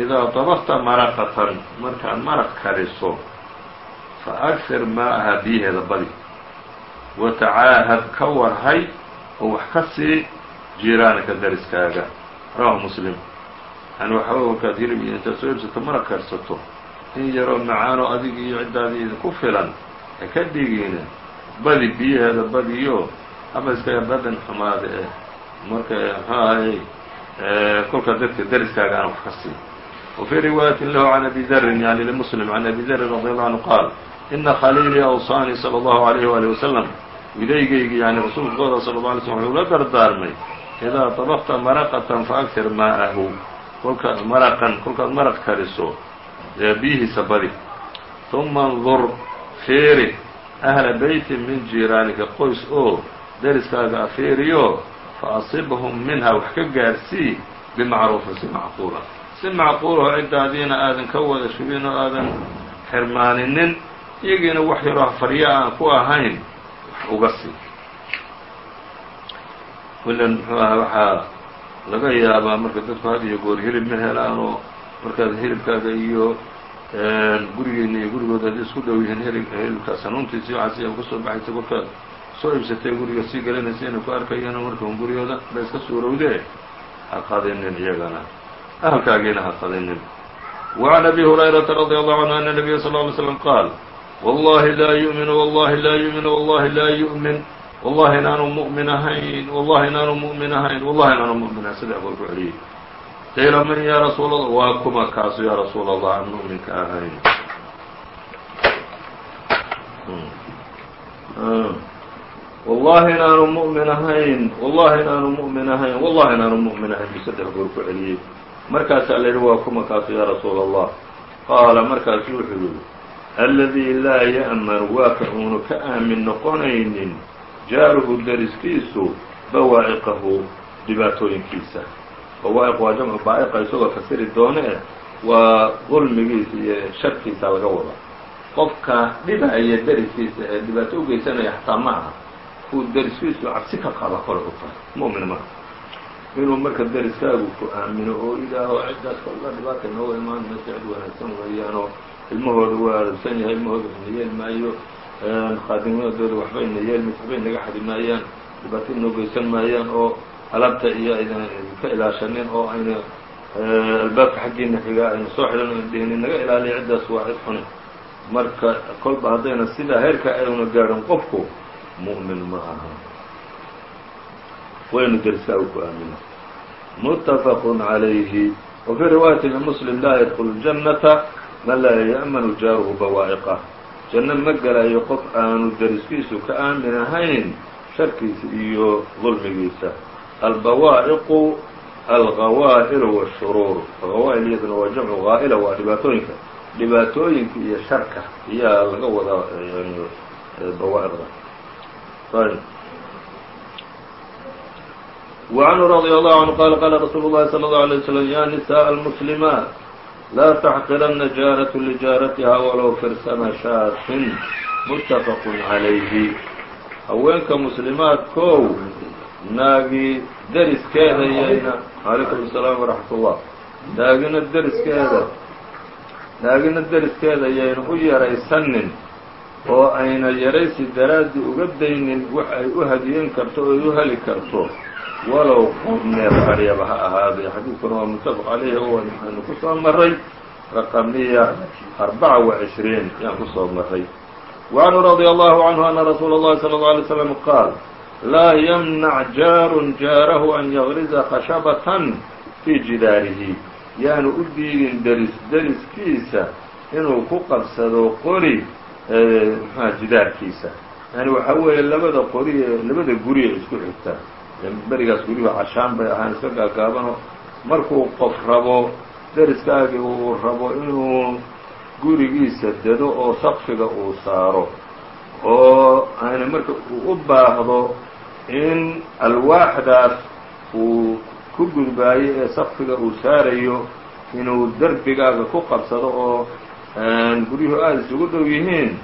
idaa dabkta maraqatan markaad maraq kariso faأgfir maaha biyaheeda badi watacaahad ka warhay oo wax ka sii jiiraanaka dariskaaga rawahu muslim yani waxaa markaad hilib iyo intaad soo iibsato mana karsato in yaroo macaano adig iyo ciddaadii idinku filan ha ka dhigina badi biyaheeda badiyo ama iska dhadhan xumaada eh marka muxuu ahay kolka dadka dariskaaga aan wax ka siin وفي رواية له عن أبي ذر يعني لمسلم عن أبي ذر رضي الله عنه قال إن khليلي أوصاني صلى الله عليه وaليه وسلم widaygaygi yani rasuulkooda sala اله alay slm wuxuu la dardaarmay idaa طabqta maraqatan faأkir maa'ahu kolkaad maraqan kolkaad maraq kariso ee biyihiisa badi ثuma اndur fiiri أhla beyti min jiiraanika qoys oo deriskaaga afiiriyo faasibhum minha wax ka gaarsii bimacruufin si macquula. Si macquulaho ciddaadiina aadan ka wada shubin oo aadan xirmaaninin iyagiina wax yaroo farya aan ku ahayn uga sii kullan muxuu aha waxaa laga yaabaa marka dadku had iyo goor hilib ma helaan oo markaad hilibkaaga iyo gurigeena iyo gurigooda hadday isku dhow yihiin hili hilibkaas hanuuntiisi waxaas iya ka soo baxaysa kolkaad soo iibsatay guriga sii gelinaysa inay ku arkayaan marka un guryooda ba iska suurowdee ha qadinin iyagana ahalkaagiina ha qadinin وعn أbي هuريرaةa رضي الله عنه أن النبي صلى اه عليه وسلم qاaل واللhi laa يؤmiن واللhi laa يؤmiن واللhi laa يؤmiن واللhi inaanu مؤmiن ahayn واللhi inaanu مؤmiن ahayn واللhi inaanu مؤmiن ahayn saddex goor ku celiyey qiila man ya rasuul الlah waa kuma kaasu ya rasuul الlah aan muؤminka ahayn wallahi in aanu mu'min ahayn wallahi in aanu mu'min ahayn wallahi in aanu mu'min ahayn buu saddex goor ku celiyey. Markaasaa la yidhi waa kumankaasi yaa rasuul allah qaala markaasu wuxuu yihi alladii laa ya'manu waa ka uunu ka aamin noqonaynin. Jaaruhu dariskiisu bawaa'iqahu dhibaatooyinkiisa. Bawaa'iq waa jamcu baa'iqa isagoo fasiri doone eh waa dulmigiisa iyo sharkiisa laga wada. Qofka dhibaya dariskiisa ee dhibaato u geysanaya xataa ma aha uu deriskiisu cabsi ka qaba kole u tahay mu'min maaha inuu marka deriskaagu ku aamino oo idhaaho ciddaas kolla dhibaata nooga imaan maysa cid wanaagsan weeyaanoo ilmahooda waa arabsan yahay ilmahooda waxna yeeli maayo khaadimadooda waxba ina yeelmi waxba inaga xadi maayaan dhibaato inoo geysan maayaan oo alaabta iyo aydan ka ilaashanin oo ayna albaabka xaggiina xigaa ayna soo xidhan ayna dhihin inaga ilaaliya ciddaas waa cid xuni marka kolba haddayna sidaa heerka ayna gaadhin qofku mu'min ma aha waynu deriskaagu ku aamina متfq عalayhi وفي riwaayaة لmسلم laa ydkل الجنةa man laa yأmن jaaruhu bawaaئqah janno ma gelayo qof aanu deriskiisu ka aamin ahayn sharkiisa iyo dulmigiisa albawaaئqu alغawaaئl والshuruur غawaaئl iyaduna waa jamcu غaa'la waa dhibaatooyinka dhibaatooyinka iyo sharka iyaa laga wadaa bawaaئqda وعنه رضي الله عنه قال قال رsuuل الlahi صلى الله عليه وسلم ya نساء المسلمات laa تxقirana jاaraة لجاaratiha walow firsana shaatin متfq عalayhi haweenka muslimaadkow naagi deriskeeda yayna عalaykum السلام وraحmaة الlah naagina deriskeeda naagina deriskeeda yayna u yaraysanin oo ayna yaraysi daraaddi uga daynin wax ay u hadiyen karto oy u heli karto walow neef aryaba ha ahaaday xadiidkuna waa mutafaq calayhi oo waxaynu ku soo maray raqamiya arbaca wa cishriin yaan ku soo maray وعنه رضي الله عنه أن رsuuل الlahi صلى الله عليه وسلم qاal laa ymنع jaar jaarahu an yغriza khashabaة fii jidaarihi yaanu u diidin deris deriskiisa inuu ku qabsado qori mxua jidaarkiisa. Yani waxaa weeye labada qori ee labada guri ee isku xigta. Berigaas guryuhu cashaan bay ahaan iska gaagaabanoo markuu qof rabo deriskaagii uu rabo inuu gurigiisa dedo oo sakfiga uu saaro oo ayna marka uu u baahdo in alwaaxdaas uu ku gudbaayo ee sakfiga uu saarayo inuu derbigaaga ku qabsado oo guryuhu aada isugu dhow yihiin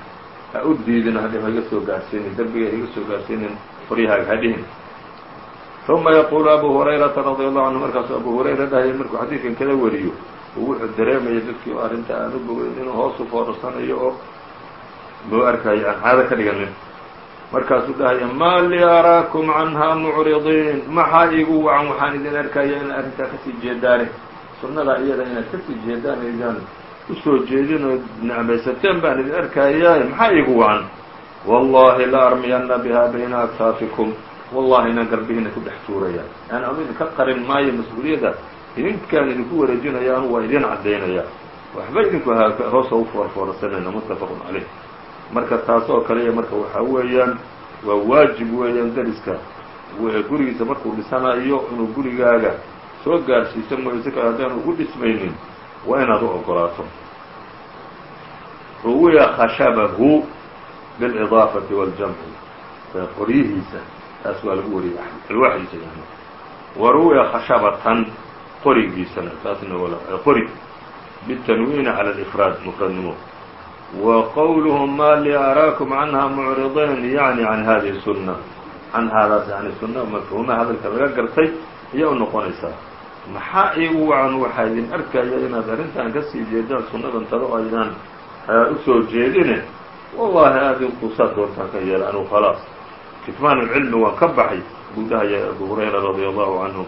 ha u diidin hadhib ha iga soo gaarsiinin derbiga ha soo gaarsiinin qoryahaaga ha dhihin. ثuma yaqulu abu hurayrata radi allahu canhu markaasu abu hurayra dhahaya markuu xadiidkan kada wariyo uu wuxuu dareemaya dadkii oo arrinta aan u bogeyn inuu hoos u foorarsanayo oo loo arkayo aan caado ka dhiganin. Markaasuu dhahaya maa lii araakum canhaa mucridiin? Maxaa iigu wacan waxaan idin arkaya in arrintaa ka sii jeedaane. Sunnadaa iyada inaad ka sii jeedaan u soo jeedin oo necmaysateen baan idin arkayaaye maxaa iigu wacan? Wallahi la armiyana biha bayna aktaafikum wallahi inaan garbihiina ku dhex tuuraya. Yani anu idinka qarin maayo mas'uuliyadda. Idinkaan idinku wareejinaya anu waa idin caddaynaya. Waxba idinku hoosa u foorfoorsanayna muttafaqun caleyh marka taas oo kale iyo marka waxaa weeyaan waa waajib weeyaan dariska. Gurigiisa markuu dhisanayo inuu gurigaaga soo gaarsiiso mooye si kale haddaanu ugu dhismaynin waa inaad u ogolaato. Ruwiya khashabahu bilidaafati waاljamci qoryihiisa taas waa lagu wariyay alwaaxiisa yani wa ruwiya khashabatan qorigiisana taasna qori. Bitanwiini cala alifraad mufradnimo. Wa qowluhu ma li araakum canha mucridayn yani can hadihi sunna. Can haadaas yani sunna mafhuuma hadalka laga gartay ayay u noqonaysaa maxaa iigu wacan waxaa idin arkaya inaad arrintan kasii jeedaan sunnadan tado aydaan usoo jeedine wallahi adinku saad doontaan ka yeela anugu khalaas kitmaan اlcilmi waan ka baxay buu dhahaya abu hurayra radي allahu canhu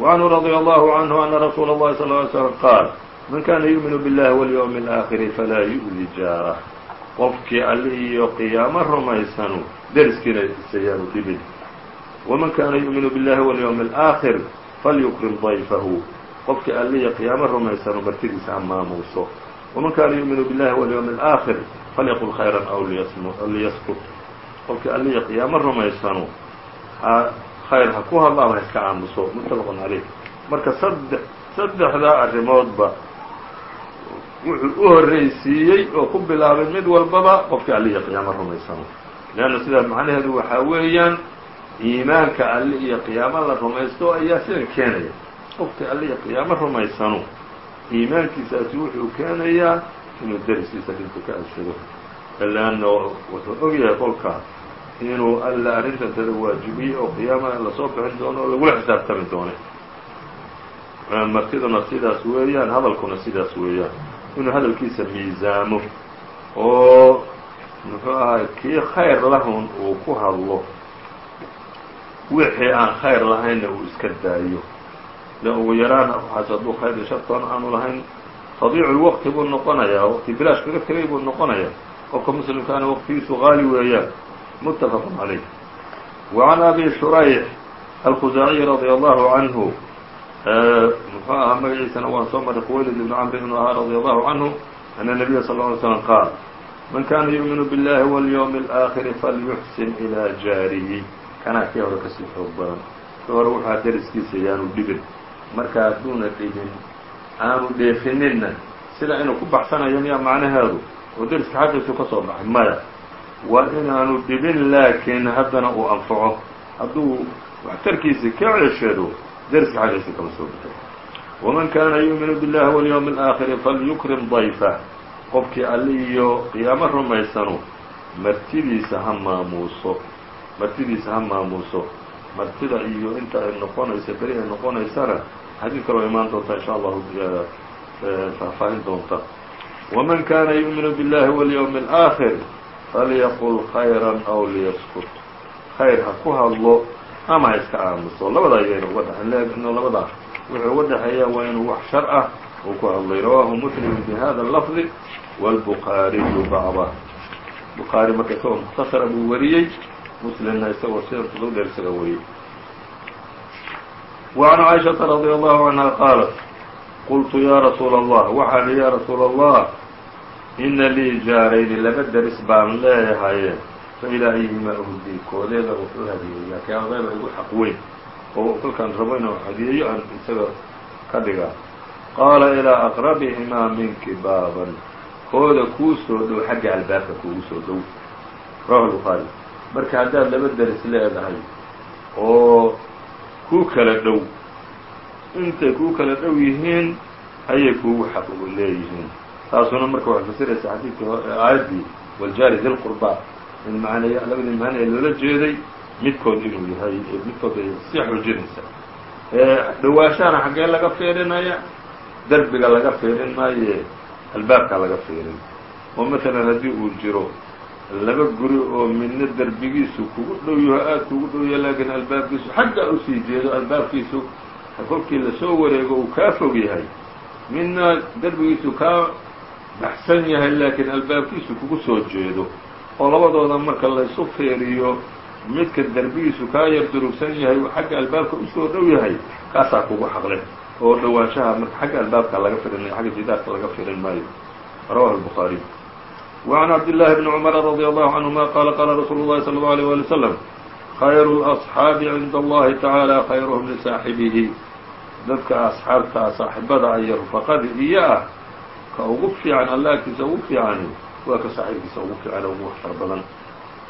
وعنه رضي الله عنه أن رsuuل الlhi صلى اه علي سلم qاaل man kana yuؤmiن bالlahi واليوم الآخر falaa yu'di jaarة qofkii alli iyo qiyaamo rumaysanu deriskiina isayaanu dhibin وman kana yuؤmiن bالlahi واليوم الآخر falyukrim dayfahu qofkii alliya qiyaamo rumaysano martidiisa ha maamuuso waman kaana yu'minu billahi walyowmi alaakhir falyaqul khayran aw liyaskut qofkii alliya qiyaamo rumaysano ha khayr ha ku hadlo ama ha iska aamuso muttafaqun caleyh marka saddex saddexdaa arrimoodba wuxuu u horraysiiyey oo ku bilaabay mid walbaba qofkii alliya qiyaamo rumaysano leanna sidaas macnaheedu waxaa weeyaan iimaanka alli iyo qiyaamo la rumaysto ayaa sidan keenaya. Qofkii alli iyo qiyaamo rumaysano. Iimaankiisaasi wuxuu keenayaa inuu derisiisa dhintu ka ashado leanna wuxuu ogyahay kolkaa inuu alla arrintantada waajibiyey oo qiyaamana la soo bixin doono oo lagula xisaabtami doonay. Martiduna sidaas weeyaan hadalkuna sidaas weeyaan. Inuu hadalkiisa miisaamo oo muxuu ahay kii khayr lahun uu ku hadlo wixii aan khayr lahaynna uu iska daayo. Le ugu yaraan waxaas hadduu khayr iyo shartoona aanu lahayn tadiiculwaqti buu noqonayaa waqti bilaash laga tegay buu noqonayaa. Qofka muslimkaana waqtigiisu qaali weeyaan. Muttafaqun calayh. Wacan abi shurayx alkhusaaciy radia allahu canhu muxuu ahaa magaciisana waan soo marray quwaylid ibnu camr ibnu ahaa radia allahu canhu ana nabiya sal ly slam qaal man kana yuuminu biاllahi walyowmi اlaakhiri falyuxsin ilaa jaarihi kanaa kii hore ka sii xoog badan. Kii hore wuxaa dariskiisa yaanu dhibin. Marka hadduuna dhibin aanu dheefinina sida inuu ku baxsanayo miya macnaheedu oo deriska xaqiisu ka soo baxay maya. Waa inaanu dhibin laakiin haddana uu anfaco. Hadduu waxtarkiisa ka cesheedo deriska xaqiisa kama soo baxay waman kaana yuuminu biاllahi walyowmi alaakhiri falyukrim dayfa. Qofkii alle iyo qiyaamo rumaysanu martidiisa ha maamuuso martidiisa ha maamuuso martida iyo inta ay noqonaysa beri ay noqonaysana xadiid kaloo imaan doonta insha allahu faahfaahin doonta waman kana yuuminu biاllahi walyowmi اlآakhir falyaqul khayra aw liyaskut khayr ha ku hadlo ama ha iska aamuso labada ayayna uga dhexeen lekin labada wuxuu uga dhexeeya waa inuu wax shar ah uu ku hadlay rawahu muslim bihada lafdi wاlbukaariyu bacda bukhaari marka isagoo mukhtasara buu wariyey muslimna isagoo sida tudo dheer isaga wariyey وعn caiشhaةa radي allahu canha qaalat qultu ya rasuula الlah waxaa li ya rasuula الlah ina lii jaarayni laba deris baan leeyahaye fa ilaa ayhimaa uhdi koodeeda wuxuu hadiyeeyaa kaadeeba igu xaq weyn oo kolkaan rabo inuu hadiyeeyo aan isaga ka dhigaa qaala ilaa aqrabihimaa minki baaban kooda kuu soo dhow xagga albaabka kuugu soo dhow rawahu lbukhaari marka haddaad laba deris leedahay oo kuu kala dhow intay kuu kala dhow yihiin ayay kuugu xaq leeyihiin. Taasuna marka waxay fasiraysa xadiidkii aayaddii waljaari di lqurba in macnay labadii macnee loola jeeday midkood inuu yahay midkood ay sii xoojinaysa. Dhawaashahana xaggee laga fiirinaya derbiga laga fiirin maaye albaabkaa laga fiirin. Oo masalan haddii uu jiro laba guri oo midna derbigiisu kugu dhow yaho aada kugu dhow yaho laakiin albaabkiisu xaggaa u sii jeedo albaabkiisu kolkii la soo wareego uu kaa fog yahay. Midna derbigiisu kaa baxsan yahay laakiin albaabkiisu kugu soo jeedo. Oo labadooda marka laysu fiiriyo midka derbigiisu kaa yar durugsan yahay uu xagga albaabka u soo dhow yahay kaasaa kugu xaqle. Oo dhowaanshaha marka xagga albaabka laga firin xagga jidaarka laga firin maayo. Rawahu albukhaariy وعn cabdاللahi بن cمر رضي الله عنهma qala qala rasuul الlahi صلى الله عليه ولي وسلم khayr الأصxaabi عinda الlahi taعaalى khayrhm لsaaxibihi dadka asxaabta saaxibada iyo rufaqada iyo ah ka ugu fiican alla agtiisa ugu fiicani waa ka saaxiibkiisa ugu fiican ugu waxtar badan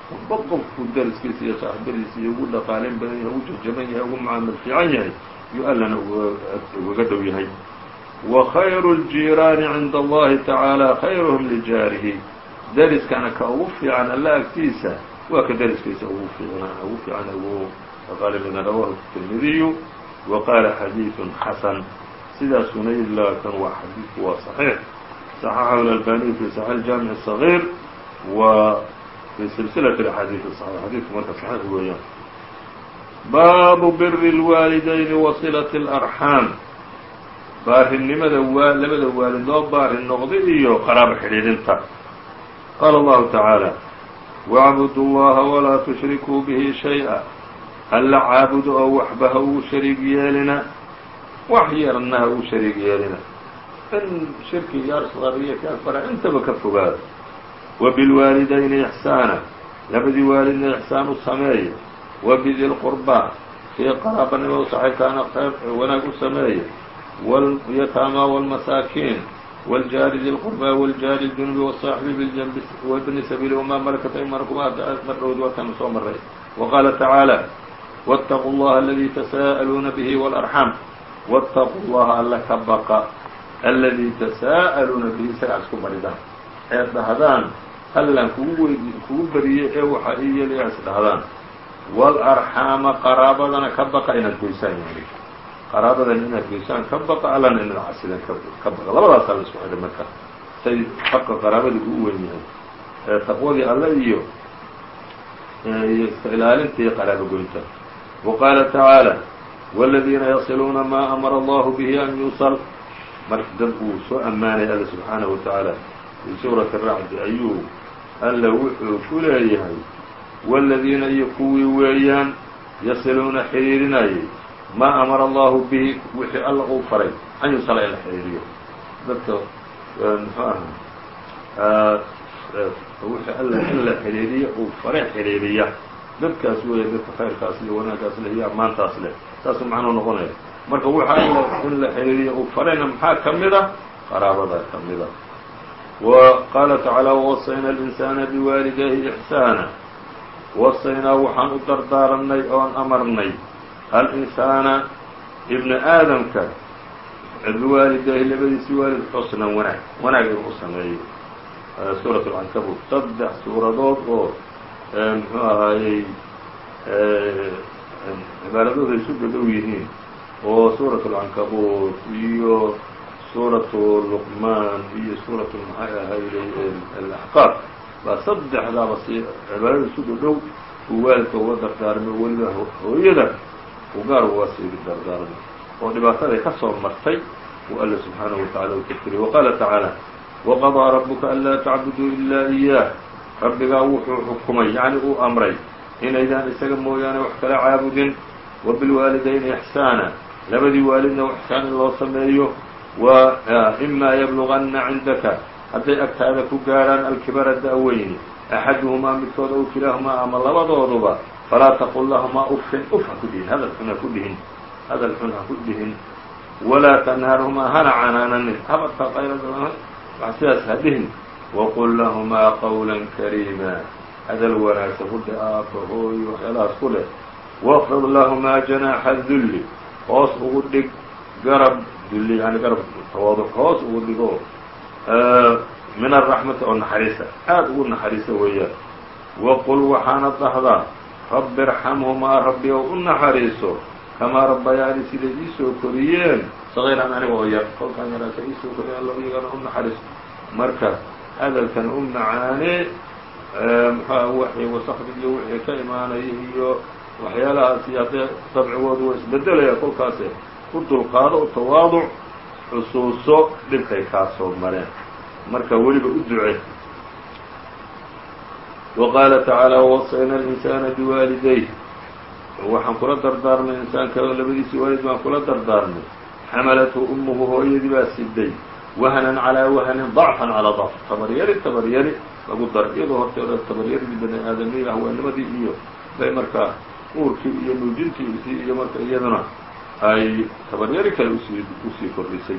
qofba qofku dariskiisa iyo saaxibadiisa iyo ugu dhaqaaleyn badan yahay ugu jajaban yahay ugu mucaamil fiican yahay yuu allana ugaga dhow yahay wa khayru اljiiraani cinda allahi tacaala khayruhum lijaarihi dariskana ka ugu fiican alla agtiisa waa ka dariskiisa ugu fiican ugu fiican ugu dhaqaale badan rawahu tirmidiyu wa qaala xadiiثun xasan sidaasuna ilaa kan waa xadiidku waa صaxiix صaxaxahu اlalbaniyu fi saxiix اjaamiع الصغيir wa fi silsilaة اxaadiiث صaxiix xadiidku marka صaxiix weeyaan baabu biri اlwaalidayni wa silaة اlarxaam baarinimada waa labada waalid loo baari noqda iyo qaraabo xidhiidhinta qaala allahu tacaala wacbudu allaha walaa tushrikuu bihi shay-a alla caabudo oo waxba ha uu shariig yeelina wax yarna ha uu shariig yeelina in shirkiga arsariya ka fara intaba ka fogaado wabilwaalidayni ixsaana labadii waalidna ixsaan u sameeye wabidi lqurbaa kii qaraabanimada saxiibkaana wanaag u sameeye walyataamaa waalmasaakiin wاljaari di lqurbaa wاljaari اjunubi wالصaaxibi biاljanbi wabni sabiili wamaa malakat aymanukum mardhowd waa kanu soo maray wa qaala tacaala wاtaquu اllaha aladii tasaa'aluuna bihi wاlarxam wاtaquu llaha alla ka baqa aladii tasaa'aluuna bihi isagaa isku baridaan eed dhahdaan allan kugu weyd kugu beriye ee waxa ii yeelaya is dhahdaan wاlarxaama qaraabadana ka baqa inaad goysaan yani qaraabadana inaad geysaan ka baqo allana inaad casidan ka baqo labadaasaa la isku xidhay marka. Say xaqa qaraabadigu u weyn yahay. Taqwadii alle iyo iska ilaalinta iyo qaraabo goynta. Waqaala tacaala wاladiina yasiluuna maa amara allahu bihi an yusal marka dad uu soo ammaanaya alle subxaanahu watacaala fi suurati racdi ayuu alle wuxuu ku leeyahay wاladiina iyo kuwii weeyaan yasiluuna xiriirinayay maa amara allahu bihi wixii alla uu faray an yusala in la xidhiiriyo dadka muxuu ahaa? Wixii alla in la xidhiiriyo uu faray xidhiiriya dadkaas weeya dadka khayrkaas iyo wanaaggaas leh iyo ammaantaas leh saasuu macnuu noqonaya. Marka waxa alla in la xidhiiriyo uu farayna maxaa ka mid a qaraabada ka mida wa qaala wawasayna alinsaana biwaalidayhi ixsaana. Wasaynaa waxaan u dardaaranay oon amarnay alinsaana ibna aadamka biwaalidayhi labadiisii waalid xusnan wanaag wanaag inuu u sameeyo. Suurat alcankabut saddex suuradood oo muxuu ahaayey cibaaradooda isu dhodhow yihiin. Oo suurat alcankabuut iyo suuratu luqmaan iyo suuratu maxay ahayday alaxqaaf baa saddexdaaba si cibaarada isu dhodhow uu waalidka uga dardaarmay weliba hooyada uu gaar uga sii dardaarmay oo dhibaataday ka soo martay uu alla subxaanahu watacala u tirtiriyay waqaala tacaala waqaضىa rabuka anlaa tacbuduu ilaa iyaah rabbigaa wuxuu xukumay yacni uu amray inaydaan isaga mooyaane wax kala caabudin wa bilwaalidayni ixsaana labadii waalidna ixsaan in loo sameeyo wa imaa yabluganna cindaka. Hadday agtaada ku gaarhaan alkibara da-weyni axaduhumaa midkood ow kilaahumaa ama labadooduba falaa taqul lahumaa ufin uf ha ku dhihin hadal xun ha ku dhihin hadal xun ha ku dhihin walaa tanharhumaa hana canaananin habarka qaylada wax sidaas ha dhihin waqul lahumaa qawla kariima hadal wanaagsan ku dheh aabba hooyo waxyaalahaas ku dheh waqfid lahumaa janaaxa dulli hoos ugu dhig garab dulli yani garab tawaaduc hoos ugu dhigo min araxmati oo naxariisa aada ugu naxariisa weeyaan waqul waxaana dhahdaa rabbi irxamhumaa rabbi ow u naxariiso. Kamaa rabbayaani siday iisoo koriyeen. Sagiiran aniga oo yar. Kolkaan yaraasa iisoo koriye alla iyagana u naxariiso. Marka hadalkan u macaanee mxuah wixii wasakdi iyo wixii ka imaanaya iyo waxyaalahaas iyo haddee dabcigoodu waa isbedelaya kolkaase. U dulqaado u tawaaduc xusuuso dhibkay kaa mareen. Marka weliba u duce wa qaala tacaalى wawasayna الإnsaana biwaalidayh waxaan kula dardaarmay insaanka labadiisii waalid baan kula dardaarmay xamalathu umuhu hooyadii baa siday wahnan calىa wahnin ضacfan calىa ضacf tabaryari tabaryari lagu dar iyadoo horta o dhan tabaryaridii bani aadamiyii haweennimadii iyo bay markaa uurkii iyo nuujintiisii iyo marka iyaduna ay tabaryari kale usii usii kordhisay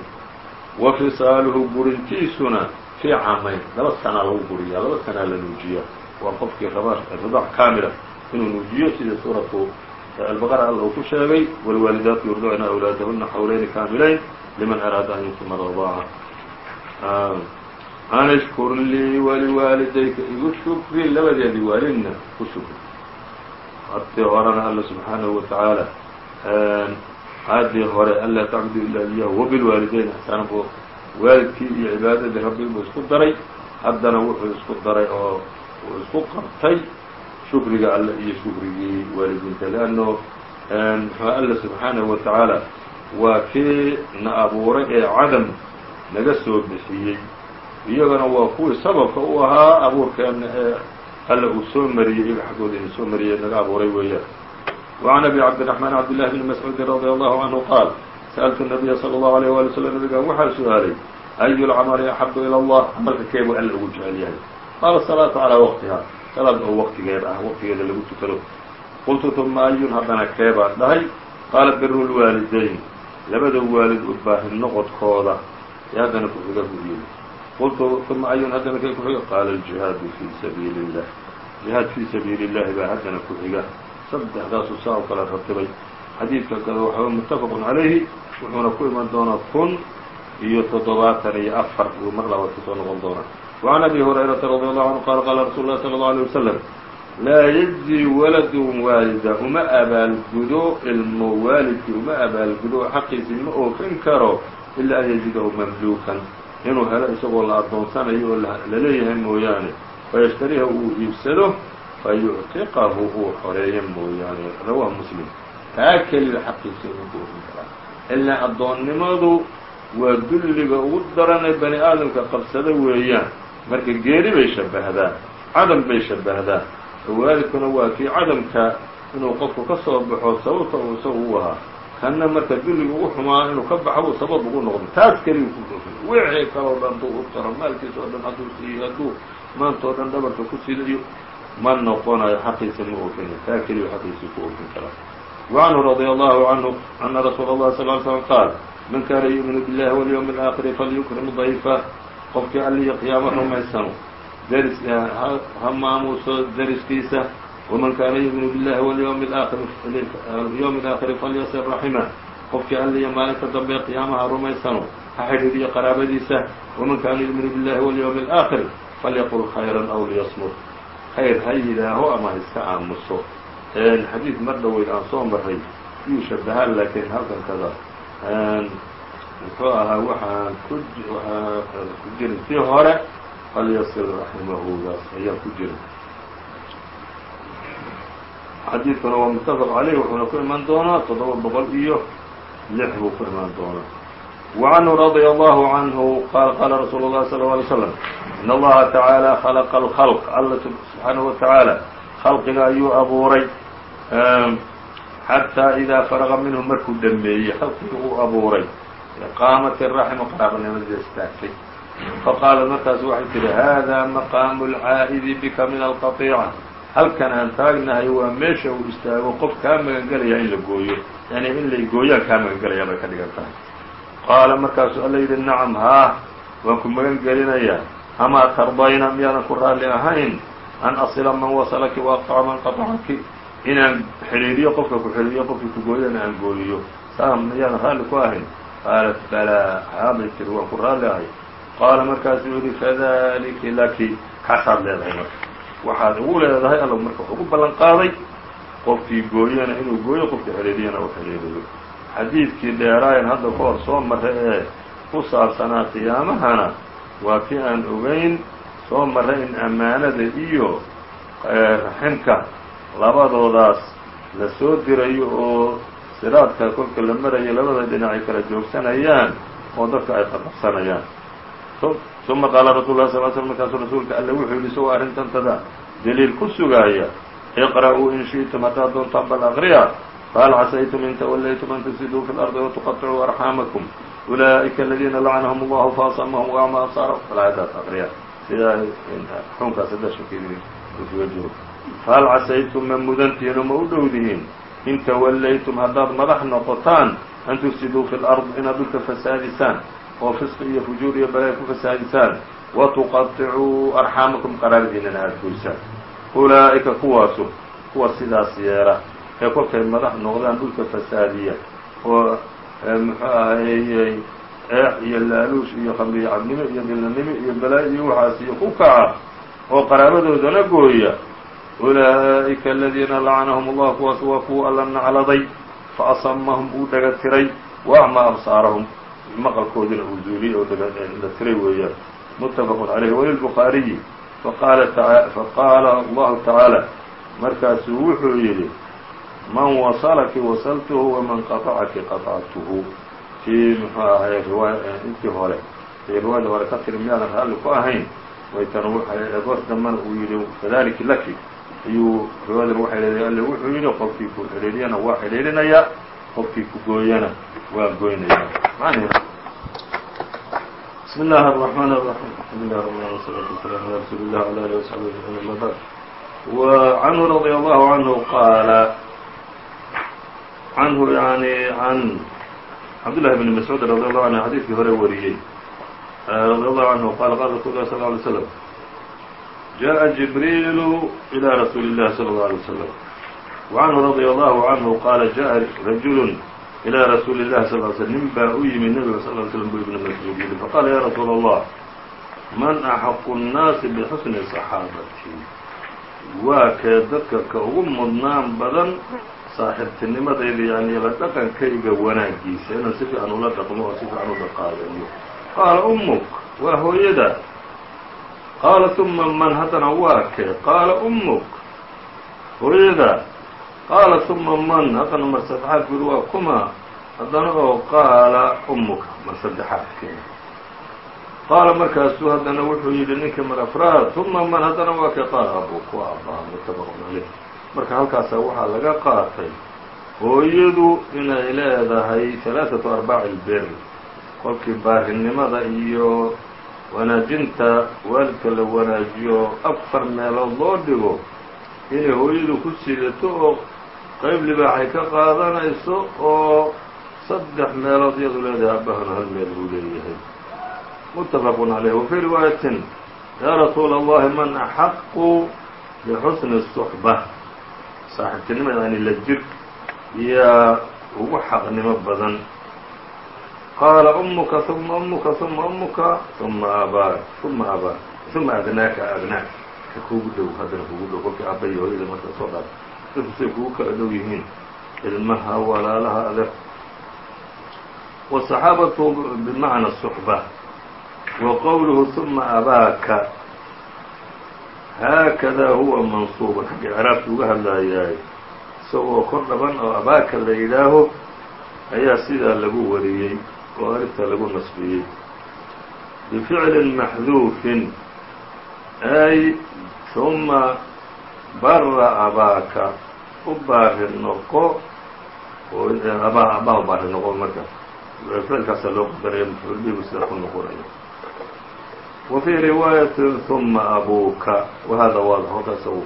wa fisaaluhu gurintiisuna fii camayn laba sanaa lagu guriyaa laba sanaa la nuujiyaa waa qofkii ridac kaamila inuu nuujiyo sida suuratu albaqara alla uu ku sheegay wاlwaalidaatu yurducna awlaadahuna xawlayni kaamilayn liman araada an yutima radaaca an ishkur lii waliwaalidayka igu shukri labadeedi waalidna ku shukri. Hadii horena alla subxaanahu watacaala aadii hore anlaa tacbudu ilaa iyahu wabilwaalidayn ixsaana bu waalidkii iyo cibaadadii rabbi buu isku daray. Haddana wuxuu isku daray oo uu isku qabtay shukriga alle iyo shukrigii waalidiinta leanno muxuu alla subxaanahu watacaala waa kii na abuuray ee cadam naga soo bixiyey iyagana waa kuwii sababka u ahaa abuurkeenna ee alla uu soo mariyey iyaga xaggooda ina soo mariyey naga abuuray weeyaan وعn أbي cبدالرحمن cبد الله بن مسعوud رضي الله عنه qاaل سألت النبي صلى الله عليه وaلي وسلم نبgaan waxaa su-aalay أي الcمل أحب إلى الله cمlka keebuu alla ugu jecel yahay qاala الصلاaة عalى وqtiha salaad oo wqtigeed ah wqtigeeda lagu tukado qultu ثuma أyun haddana keebaan dhahay qaala بir الوaalidayn labada waalid u baahin noqodkooda ee haddana ku-xiga buu yidhi qultu ثuma ayun haddana kee ku-xiga qaala الجiهاadu fي sabiili الlah جiهاad fii sabiili الlahi baa haddana ku-xiga saddexdaasuu saa u kala ratibay xadiidka kale waxaa muttafaqu calayhi wuxuuna ku iman doonaa kun iyo toddobaatan iyo afar buu mar labaad kusoo noqon doonaa وعn abi هurayrata radي allahu canhu qaala qaala rasuul اlahi salى الlaه alيه waslم laa yجزي waladun waalida uma abaalgudo ilmo waalidkii uma abaalgudo xaqiisii ma oofin karo ilaa an yajidahu mamluukan inuu helo isagoo la adoonsanayo oo laleeyahay mooyaane fayashtariha uu iibsado fayuctiqahu uu xoreeyo mooyaane rawahu muslim taa keliya xaqiisa inuu ku oofin karaa ilaa addoonnimadu waa dulliga ugu daranee bani aadamka qabsada weeyaan marka geeri bay shabbahdaa cadam bay shabbahdaa waalidkuna waa kii cadamka inuu qofku ka soo baxo sababta uu isagu u ahaa kanna marka dulliga ugu xumaa inuu ka baxo buu sabab ugu noqdo taas keliya ku oofin wixii kaloo dhan duu u taro maalkiisa oo dhan hadduu siiyo hadduu maanta oo dhan dhabarka ku sido iyo ma noqonayo xaqiisa ma oofinayo taa keliya xaqiisii ku oofin karaa وعنه رضي الله عنه أن رsuuل الله صلى اه علي سلم qاaل man kana yuؤminu bالlahi واليوم الآخر falyukrim ضayفه qofkii alliyo qiyaamo rumaysano deris ha maamuuso deriskiisa. Waman kaana yuuminu billahi walyawmi alaakhiri falyasil raxima qofkii alliyo maalinta dambe qiyaamaha rumaysano ha xidhiidhiyo qaraabadiisa. Waman kaana yuuminu billahi walyawmi alaakhiri falyaqul khayran aw liyasmut. Khayr ha yidhaaho ama ha iska aamuso. Xadiid mar dhoweyn aan soo maray yuu shabahaan laakiin halkan kada muxuu ahaa waxaan ku waxaa ku jirin tii hore falyasil raximahudaas ayaan ku jirin xadiidkuna waa muttafaq caleyh wuxuuna ku iman doonaa toddoba boqol iyo lix buu ku imaan doonaa وعنه رضي الله عنه qال qاla رsuuل الlه صلى اه عليه وسلم إن الlaha taعaalى خلق الخلق alla سubحaanaه وataعaalى khalqiga ayuu abuuray xatىa إidaa farqa minhu markuu dhameeyey khalqiga uu abuuray qaamat الraxmu qaraabanimadii istaagtay faqaalat markaas waxay tihi hada maqaamu الcaa'idi bika min الqaطيicة halkan aan taagnahay waa meesha uu istaago qof kaa magangelaya in la gooyo yani in la gooyaan kaa magangelaya bay ka dhigan tahay qaala markaasuu alla yidhi nacam haa waan ku magan gelinayaa amaa tardayna miyaadan ku raalli ahayn an asila man wasalaki waaqطaca man qaطacaki inaan xidhiiriyo qofka ku xidhiiriyo qofkii ku gooyana aan gooyiyo saa miyaadan raalli ku ahayn qaalat balaa haabay tiri waan ku raalli ahay qaala markaasuu yidhi fadaliki laki kaasaad leedahay marka waxaad ugu leedahay alla marka wuxuu ballan qaaday qofkii gooyana inuu gooyo qofkii xidhiiriyana u xidhiiriyo xadiidkii dheeraayan hadda ka hor soo maray ee ku saabsanaa qiyaamahana waa kii aan ogeyn soo marray in ammaanada iyo raximka labadoodaas la soo dirayo oo siraadka kolka la maraya labada dhinacay kala joogsanayaan oo dadka ay qadacsanayaan uma qaala rasul lah sal slm markaasuu rasuulka alle wuxuu yidhi isagoo arrintantada deliil ku sugaaya. Iqra'uu in shi'tum haddaad doontaan bal aqriya qaal casaytum in tawallaytum an tusiduu fi lardi watuqaطicuu arxaamakum. Ulaa'ika aladiina lacanahum allahu faasamahum wacma absaara salaadaas aqriya. Sidaa xunkaas hadda shakiga jiro faal casaytum ma mudantihiin oo ma u dhowdihiin? In tawallaytum haddaad madax noqotaan an tufsiduu fi lard inaad dhulka fasaadisaan oo fisqi iyo fujuur iyo balay ku fasaadisaan watuqaطicuu arxaamakum qaraardiinana aada goysaan ulaa'ika kuwaasu kuwa sidaas yeela ee kolkay madax noqdaan dhulka fasaadiya oo muxuu ahayey eex iyo laaluush iyo khamriyo iyo dillanimo iyo balaayo iyo waxaas iyo ku kaca oo qaraabadoodana gooya ulaa'ika aladiina lacanahum allah kuwaas waa kuwa alla nacladay fa asamahum uu dhaga tiray wa acmaa absaarahum maqalkoodina uu zuuliyey oo la tiray weeyaan muttafaqun caleyh walilbukhaariyi faqaala allahu tacaala markaasuu wuxuu yidhi man wasalaki wasaltuhu waman qaطacaki qaطactuhu kii muxuu ahay riwaaya intii hore ee riwaayada hore ka tiri miyaadan raalli ku ahayn waytan goor dambana uu yidhi kadaliki laki ayuu riwaayadan waxay leedahay alle wuxuu yidhi qofkii ku xidhiidhiyana waa xidhiidhinayaa qofkii ku gooyana waa goynayaa بسم الله الرحمن الرحيم الحمد لله رب العالمين والصلاة والسلام على رسول الله وعلى آله وصحبه أجمعين أما بعد وعنه رضي الله عنه قال عنه يعني عن عبد الله بن مسعوud رضي الله عنه xadيiثkii hore wariyey رضي الله عنه qال qال رsuل الله صلى اه عليه وسلم جاء جبريل إلى رsuuل الله صلى الله عليه وسلم وعنه رضي الله عنه qال جاء رجل إلى رsuuل الlahi صلى اه علي سلم nin baa u yimid nبga صلى اه علي سلم bu iبن مسعوud yihi faqاla ya رsuul الله man أxق الناasi بxusن صحاaبتي waa kee dadka ka ugu mudnaan badan saaxiibtinimadayda yani la dhaqankayga wanaagiisa inaan si fiican ula dhaqmo oo si fiican u dhaqaadayo qaala ummuk waa hooyada qaala uma man haddana waa kee qaala ummuk. Hooyada qaala uma man haddana mar saddexaad buri waa kuma haddana oo qaala ummuka mar saddexaadkee qaala markaasuu haddana wuxuu yidhi ninka mar afraad. Uma man haddana waa kee qaala abuk waa abaha muttafaqun caleyh marka halkaasaa waxaa laga qaatay hooyadu inay leedahay halaaثatu arbaaci اlbir kolkii baarinimada iyo wanaajinta waalidka la wanaajiyo afar meelood loo dhigo inay hooyadu ku sidato oo qayb libaaxay ka qaadanayso oo saddex meelood iyadu leedahay abbahana hal meel buu leeyahay. Muttafaqun calayh wa fii riwaayatin yaa rasuula allahi man axaqu bixusni suxba? Saaxiibtinimada ani la jir iyaa ugu xaqnimo badan qaala umuka uma umuka uma umuka uma abaak uma abaak uma abnaaka abnaak ka kuugu dhow haddana kuugu dhow kolkii aabbayo hooyada marka soo dhaaf dadku say kugu kala dhow yihiin ilmaha walaalaha adag wasaxaabatu bimacna suxba wa qowluhu uma abaaka haakadaa huwa mansuuba kaga icraabku uga hadlaayaay isagoo kor dhaban oo abaaka la yidhaaho ayaa sidaa lagu wariyey oo alifta lagu nasbiyey bificlin maxduufin ay uma bara abaaka u baari noqo oo abaa abaa u baari noqo marka ficilkaasaa loo qadaraya mafcuul bihibu sidaa ku noqonayo وفي رواaية ثuma abuka وhada waadx halka isagu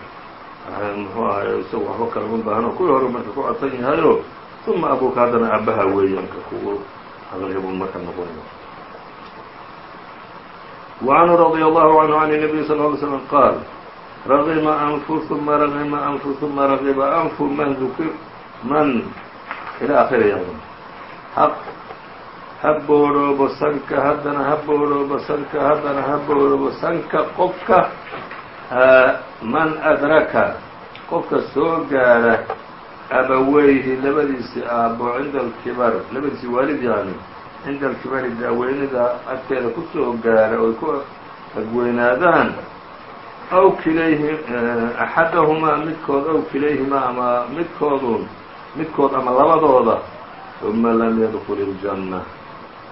mxuu ahay isagu waxba kala ma baahno kuwii hore marka ku codsan yahayo ثuma abuka haddana aabaha weeyanka kugu aqlibu marka noqonayo وعنه رضي الله عنه عن النبي صلى اه عليه وسلم qاaل رغم أنف ثuma رغم أنف ثuma رغب أنف mن ذkr mن إلى آخر ha boorhoobo sanka haddana ha boorhoobo sanka haddana ha boorhoobo sanka qofka man adraka qofka soo gaadha abaweyhi labadiisi aabbo cinda alkibar labadiisi waalid yani cinda alkibari daaweynida agteeda ku soo gaadha oy ku agweynaadaan aw kilayhi axadahumaa midkood aw kilayhimaa ama midkoodun midkood ama labadooda uma lam yadkul iljanna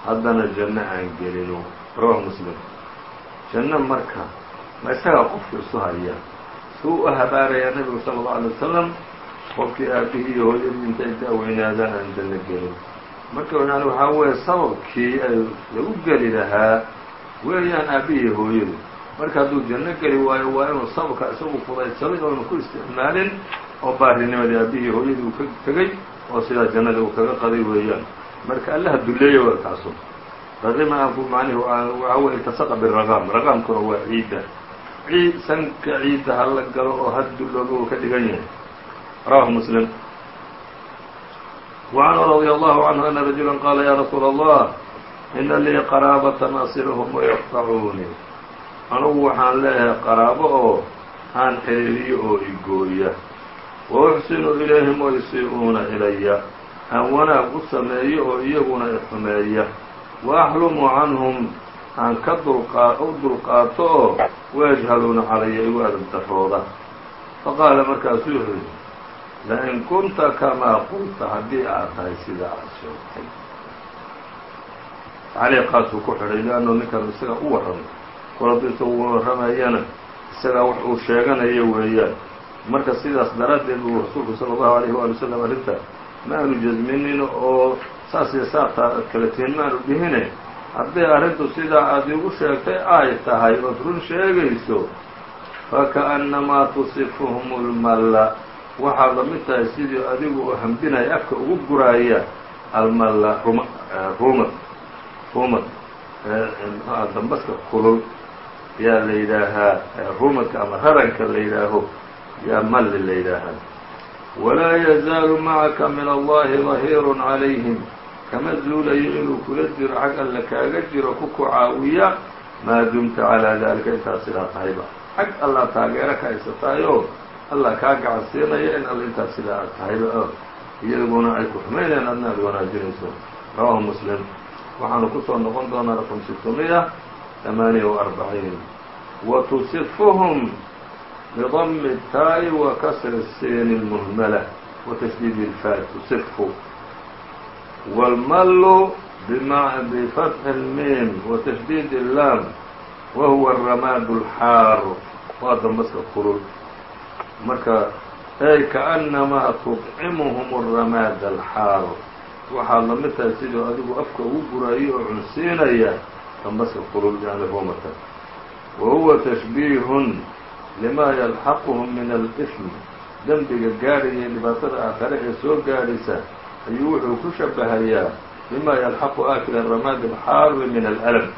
haddana janno aan gelino rawahu muslim janno marka ma isagaa qofka isu haya suu u habaarayaa nebigu sala allau alay wasalam qofkii aabihii iyo hooyadii intay intaa weynaadaan aan janno gelin. Marka yani waxaa weeye sababkii ay lagu geli lahaa weeyaan aabihii hooyadu. Marka hadduu janno geli waayo waa inuu sababka isagu fudaydsaday oonu ku isticmaalin oo baarinimadii aabihii hooyadii uu ka tegey oo sidaa jannadii uu kaga qaday weeyaan. Marka allaha dulleeya waa kaasu. Raqima aanku macnihi waxaa weye iltasaqa biraqaam raqaamkuna waa ciidda. Ciid sanka ciidda ha la galo oo ha dullooba uu ka dhigan yahay rawahu muslim وعنه رضي الله عنه أن رجuلا qاla ya رsuul الله إna lii qراabaةa أصلهم ويqطcuunii anugu waxaan leeyahay qaraabo oo aan xiriiriyo oo igooya وأxsinu ilayhim وaysii'uuna ilaya aan wanaag u sameeyo oo iyaguna ixumeeya وأxlumu canهum aan ka u dulqaato oo وayجhaluuna calaya igu adabdarooda faqaala markaasuu wuxuu yidhi lain kunta kamaa qulta haddii aad tahay sida aad sheegtay tacliiqaasuu ku xidhay leannu ninkan isaga u warramay kol hadduu isagu warramayana isagaa wax uu sheeganayo weeyaan marka sidaas daraaddeed buu rasuulku sala allahu alayhi waali wasalam arrinta ma aanu jasminin oo saas iyo saabtaa kala tihin ma aanu dhihine haddii arrintu sidaa aad igu sheegtay ay tahay ood run sheegayso faka'nnamaa tusifuhum lmalla waxaad la mid tahay sidii adigu oo hambinaya afka ugu guraaya almalla rumad rumad mxuha dambaska kulul. Yaa la yidhaahaa rumadka ama raranka la yidhaaho yaa malli la yidhaahaa. Walaa yazaalu macaka min allahi dahiiru calayhim. Kama zuulayo inuu kula jiro xag alle kaaga jiro ku ku caawiya maa dumta calaa dalika intaas sidaa tahayba. Xag allaa taageero ka haysataayoo allah kaa gacan siinaya in alla intaas sidaa aad tahayba oo iyaguna ay ku xumaynayaan adna aad wanaajinayso rawahu muslim waxaanu kusoo noqon doonaa raqم sitmiya ثamaaniya وarbaciin watusifuhum bdmi الtaa'i وakasri الsin الmhmla وتشديد الفاء تصف والمل بفتح الميم وتشديد اللام وهو الرماد الحار waa dambaska kulul marka ay كأنmaa تطcمهم الرماad الحاar waxaad la mid tahay siduu adigu afka ugu guraayo oo cunsiinaya dambaska kulul yani rumata wa huwa تشبيهun لma yلحaqهm min الإثم dembiga gaadhaya dhibaatada aakhare ee soo gaadhaysa ayuu wuxuu ku shabahayaa bima yalxaqu aakila ramaad alxaari min alأlm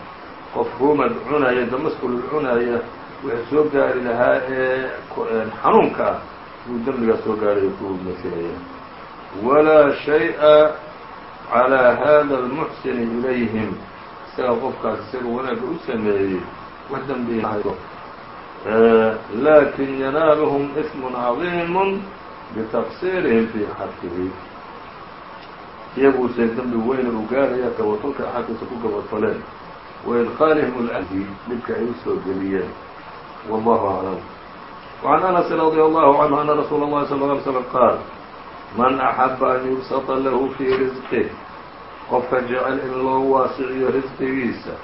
qof rumad cunaya damaskulul cunaya wixii soo gaari lahaa ee xanuunka ah wuu dembigaa soo gaaraya ku maselaya walaa shay-a calaa hada almuxsini ilayhim. Isaga qofkaas isaga wanaagga u sameeyey wax dembi laakiin yanaaluhum ismun cadiimun bitaqsiirihim fii xaqihi iyaguuse dembi weyna u gaaraya gabatolka xaqiisa ku gabatoleen waidqaanihim alahdi dhibka ay u geliyeen. wallahu aclam وعn أنس رضي الله عنه أن رsuul الlahi صلى اه علي sلم qاal man أxaba an yubsطa lahu fii risqih qofka jecel in loo waasiciyo risqigiisa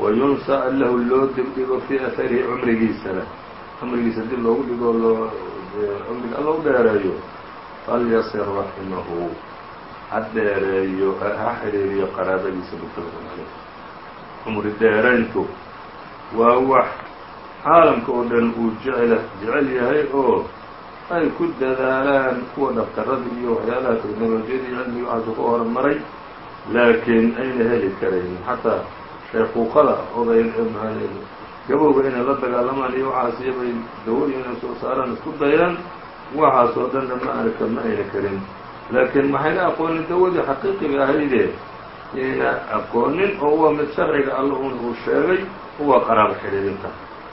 wayunsaأ lahu loo dibdhigo fii aharihi cumrigiisana cumrigiisa dib loogu dhigo loo cumriga alla u dheereeyo falyasir raximahu ha dheereeyo ha xidhiiriyo qaraabadiisa mutafaqun caleyh cumri dheerayntu waa wax caalamka oo dhan uu jecel jecel yahay oo ay ku dadaalaan kuwa dhaktarada iyo waxyaalaha teknolojiyada iyo cilmiga waxaasu ku horumaray laakiin ayna heli karayn xataa sheekuuqada oday gabowga inay la dagaalamaan iyo waxaas dawooyi inay soo saaraan isku dayaan waxaasoo dhanna ma arka ma ayna karin. Laakiin maxayna aqoonin dawadii xaqiiqiga ahayde yayna aqoonin oo waa mid sharciga alla un uu sheegay waa qaraabo xidhiidinta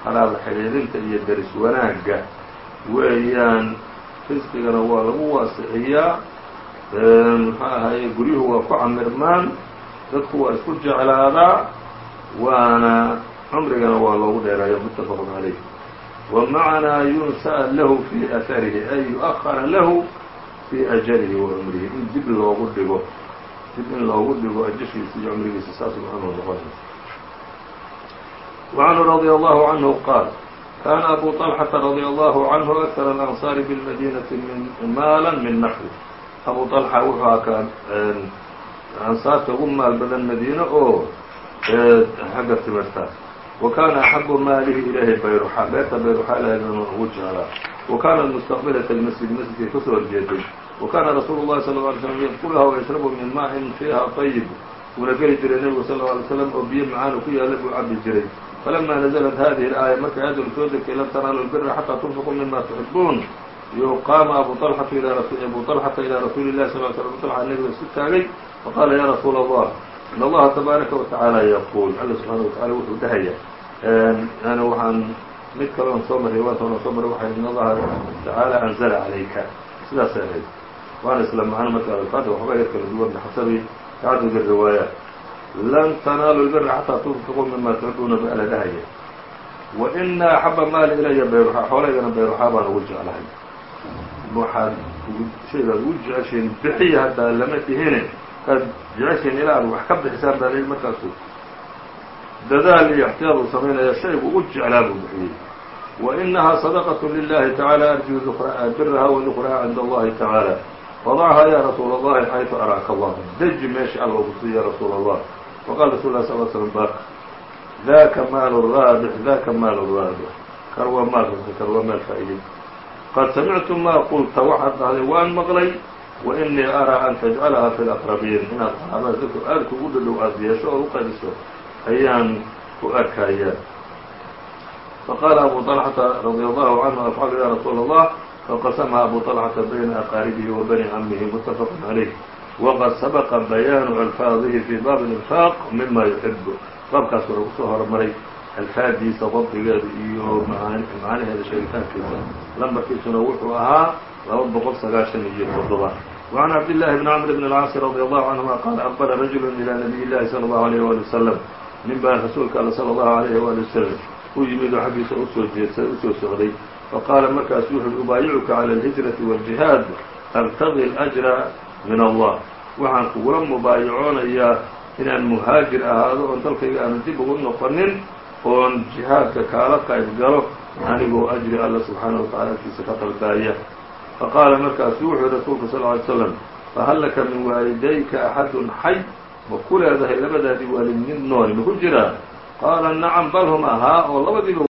xalaal xidhiidhinta iyo deris wanaagga. Weeyaan risqigana waa lagu waasixiyaa. Muxuu ahaye guryuhu waa ku camirmaan dadku waa isku jeclaadaa waana cumrigana waa loogu dheeraaya mutafaqun calayh. Wa macanaa yunsa'a lahu fii aarihi ay yu'ahara lahu fii ajalihi wa cumrihi in dib loogu dhigo dib in loogu dhigo ajashiisa iyo cumrigiisa saas macnuu noqonaysa وعنه رضي الله عنه qاaل كان أbو طلحة رضي الله عنه أكثر الأنصار بالمدينة mاaلا من نحو أbو طلحة wuxuu akaa ansaarta ugu maal badan madiine oo xagga timirta wa kaana axabu maalihi ilayhi bayruxa beerta bayruxa ilaahayna ugu jeclaa wa kaanat mustaqbilat almasjid masjidkay kasoo horjeeday wa kaana rasuulu llahi sala lla alay slam yadkuluha wayashrabu min maa'in fiiha طayib wuuna geli jiray nebigu sal lla alay slam oo biyo macaanu ku yaalla buu cabi jiray falama naزlat hadihi اlaaya markay aayaddu soo degtay lan tanaalu lbira xataa tunfiquu mima tuxibuun yuqaama abu طalxata abu طalxata ilaa rasuuli llahi sal sl abu طalxa nebiga isu taagay faqaala ya rasuula allah in allaha tabaaraka watacaala yaquul alla subxaana watacala wuxuu dhahaya yani waxaan mid kaloon soo marray waantoona soo marray waxay in allaha tacaala anzala calayka sidaasay ahayd waana isla macno marka alfaada waxba yar kala duwan bixasabi tacadud الriwaayaat lan tanaalu lbira xataa tunfiquu mima tuxibuuna ba ala dhahaya wa ina axaba maali ilaya bayruxaa xoolaygana bayruxaa baan ugu jeclahay waxaad shaygaad ugu jeceshiin bixiya haddaa lama dhihine aad jeceshiin ilaa aad wax ka bixisaan baa layihi markaasu dadaal iyo اxtiyaad uu samaynaya shaygu ugu jeclaa buu bixiyey وإنها صدقة لله تعالى أرجو برها وذكرها عند الله تعالى وضعها يا رsuuل اللhi حayثu أراaka الله deji meesha alla kusi ya رsuuل الله وqال رsuل الله صل سلم bak ذاka maal الراabح ذاka maal الراabح kar waa maal kar waa meel faa'iday qad samictu ma qulta waxaad dhahday waan maqlay وإنii أrىa an تجcلha في الأqربيin inaad qaraabada dadku aad kugu dhadhow aad yeesho oo u qaybiso ayaan ku arkaya فqال أbو طلحة رضي الله عنه أfعل ya رsuuل الله فqسمha أbو طلحة بين أqاaربه وبني عمه متفق عليه وqad سبق بيان ألفاaظه في bاب الإنفاq مima يحب baabkaas wuxuu kusoo hormaray alfaadiisa dabdigeeda iyo macnaheeda sheegitaankiisa lambarkiisuna wuxuu ahaa laba boqol sagaashan iyo toddoba وعن عبد الله بن عمرو بن الcاaص رضي الله عنهma qال أqبل رجل إلى نبي الlahi صلى الله عليه ولي وسلم nin baa rasuulka all صلى الله عليه وaلي وسلم u yimid oo xaggiisa usoo jeedsaday usoo socday faqaala markaasu wuxuui ubaayicuka calى الهiجرaةi والجiهاad أbtغi الأجرa min allah. Waxaan kugula mubaayacoonayaa inaan muhaajir ahaado oon dalkayga aanu dib ugu noqonin oon jihaadka kaala qayb galo anigoo ajri alla subxaanaه watacala agtiisa ka dalbaaya faqaala markaasu wuxuu rasuulku sal ly slam fahal laka min waalidayka axadun xay? Ma ku leedahay labadaadii waalid mid nooli ma ku jiraa qaala nacam bal hum ahaa oo labadiiba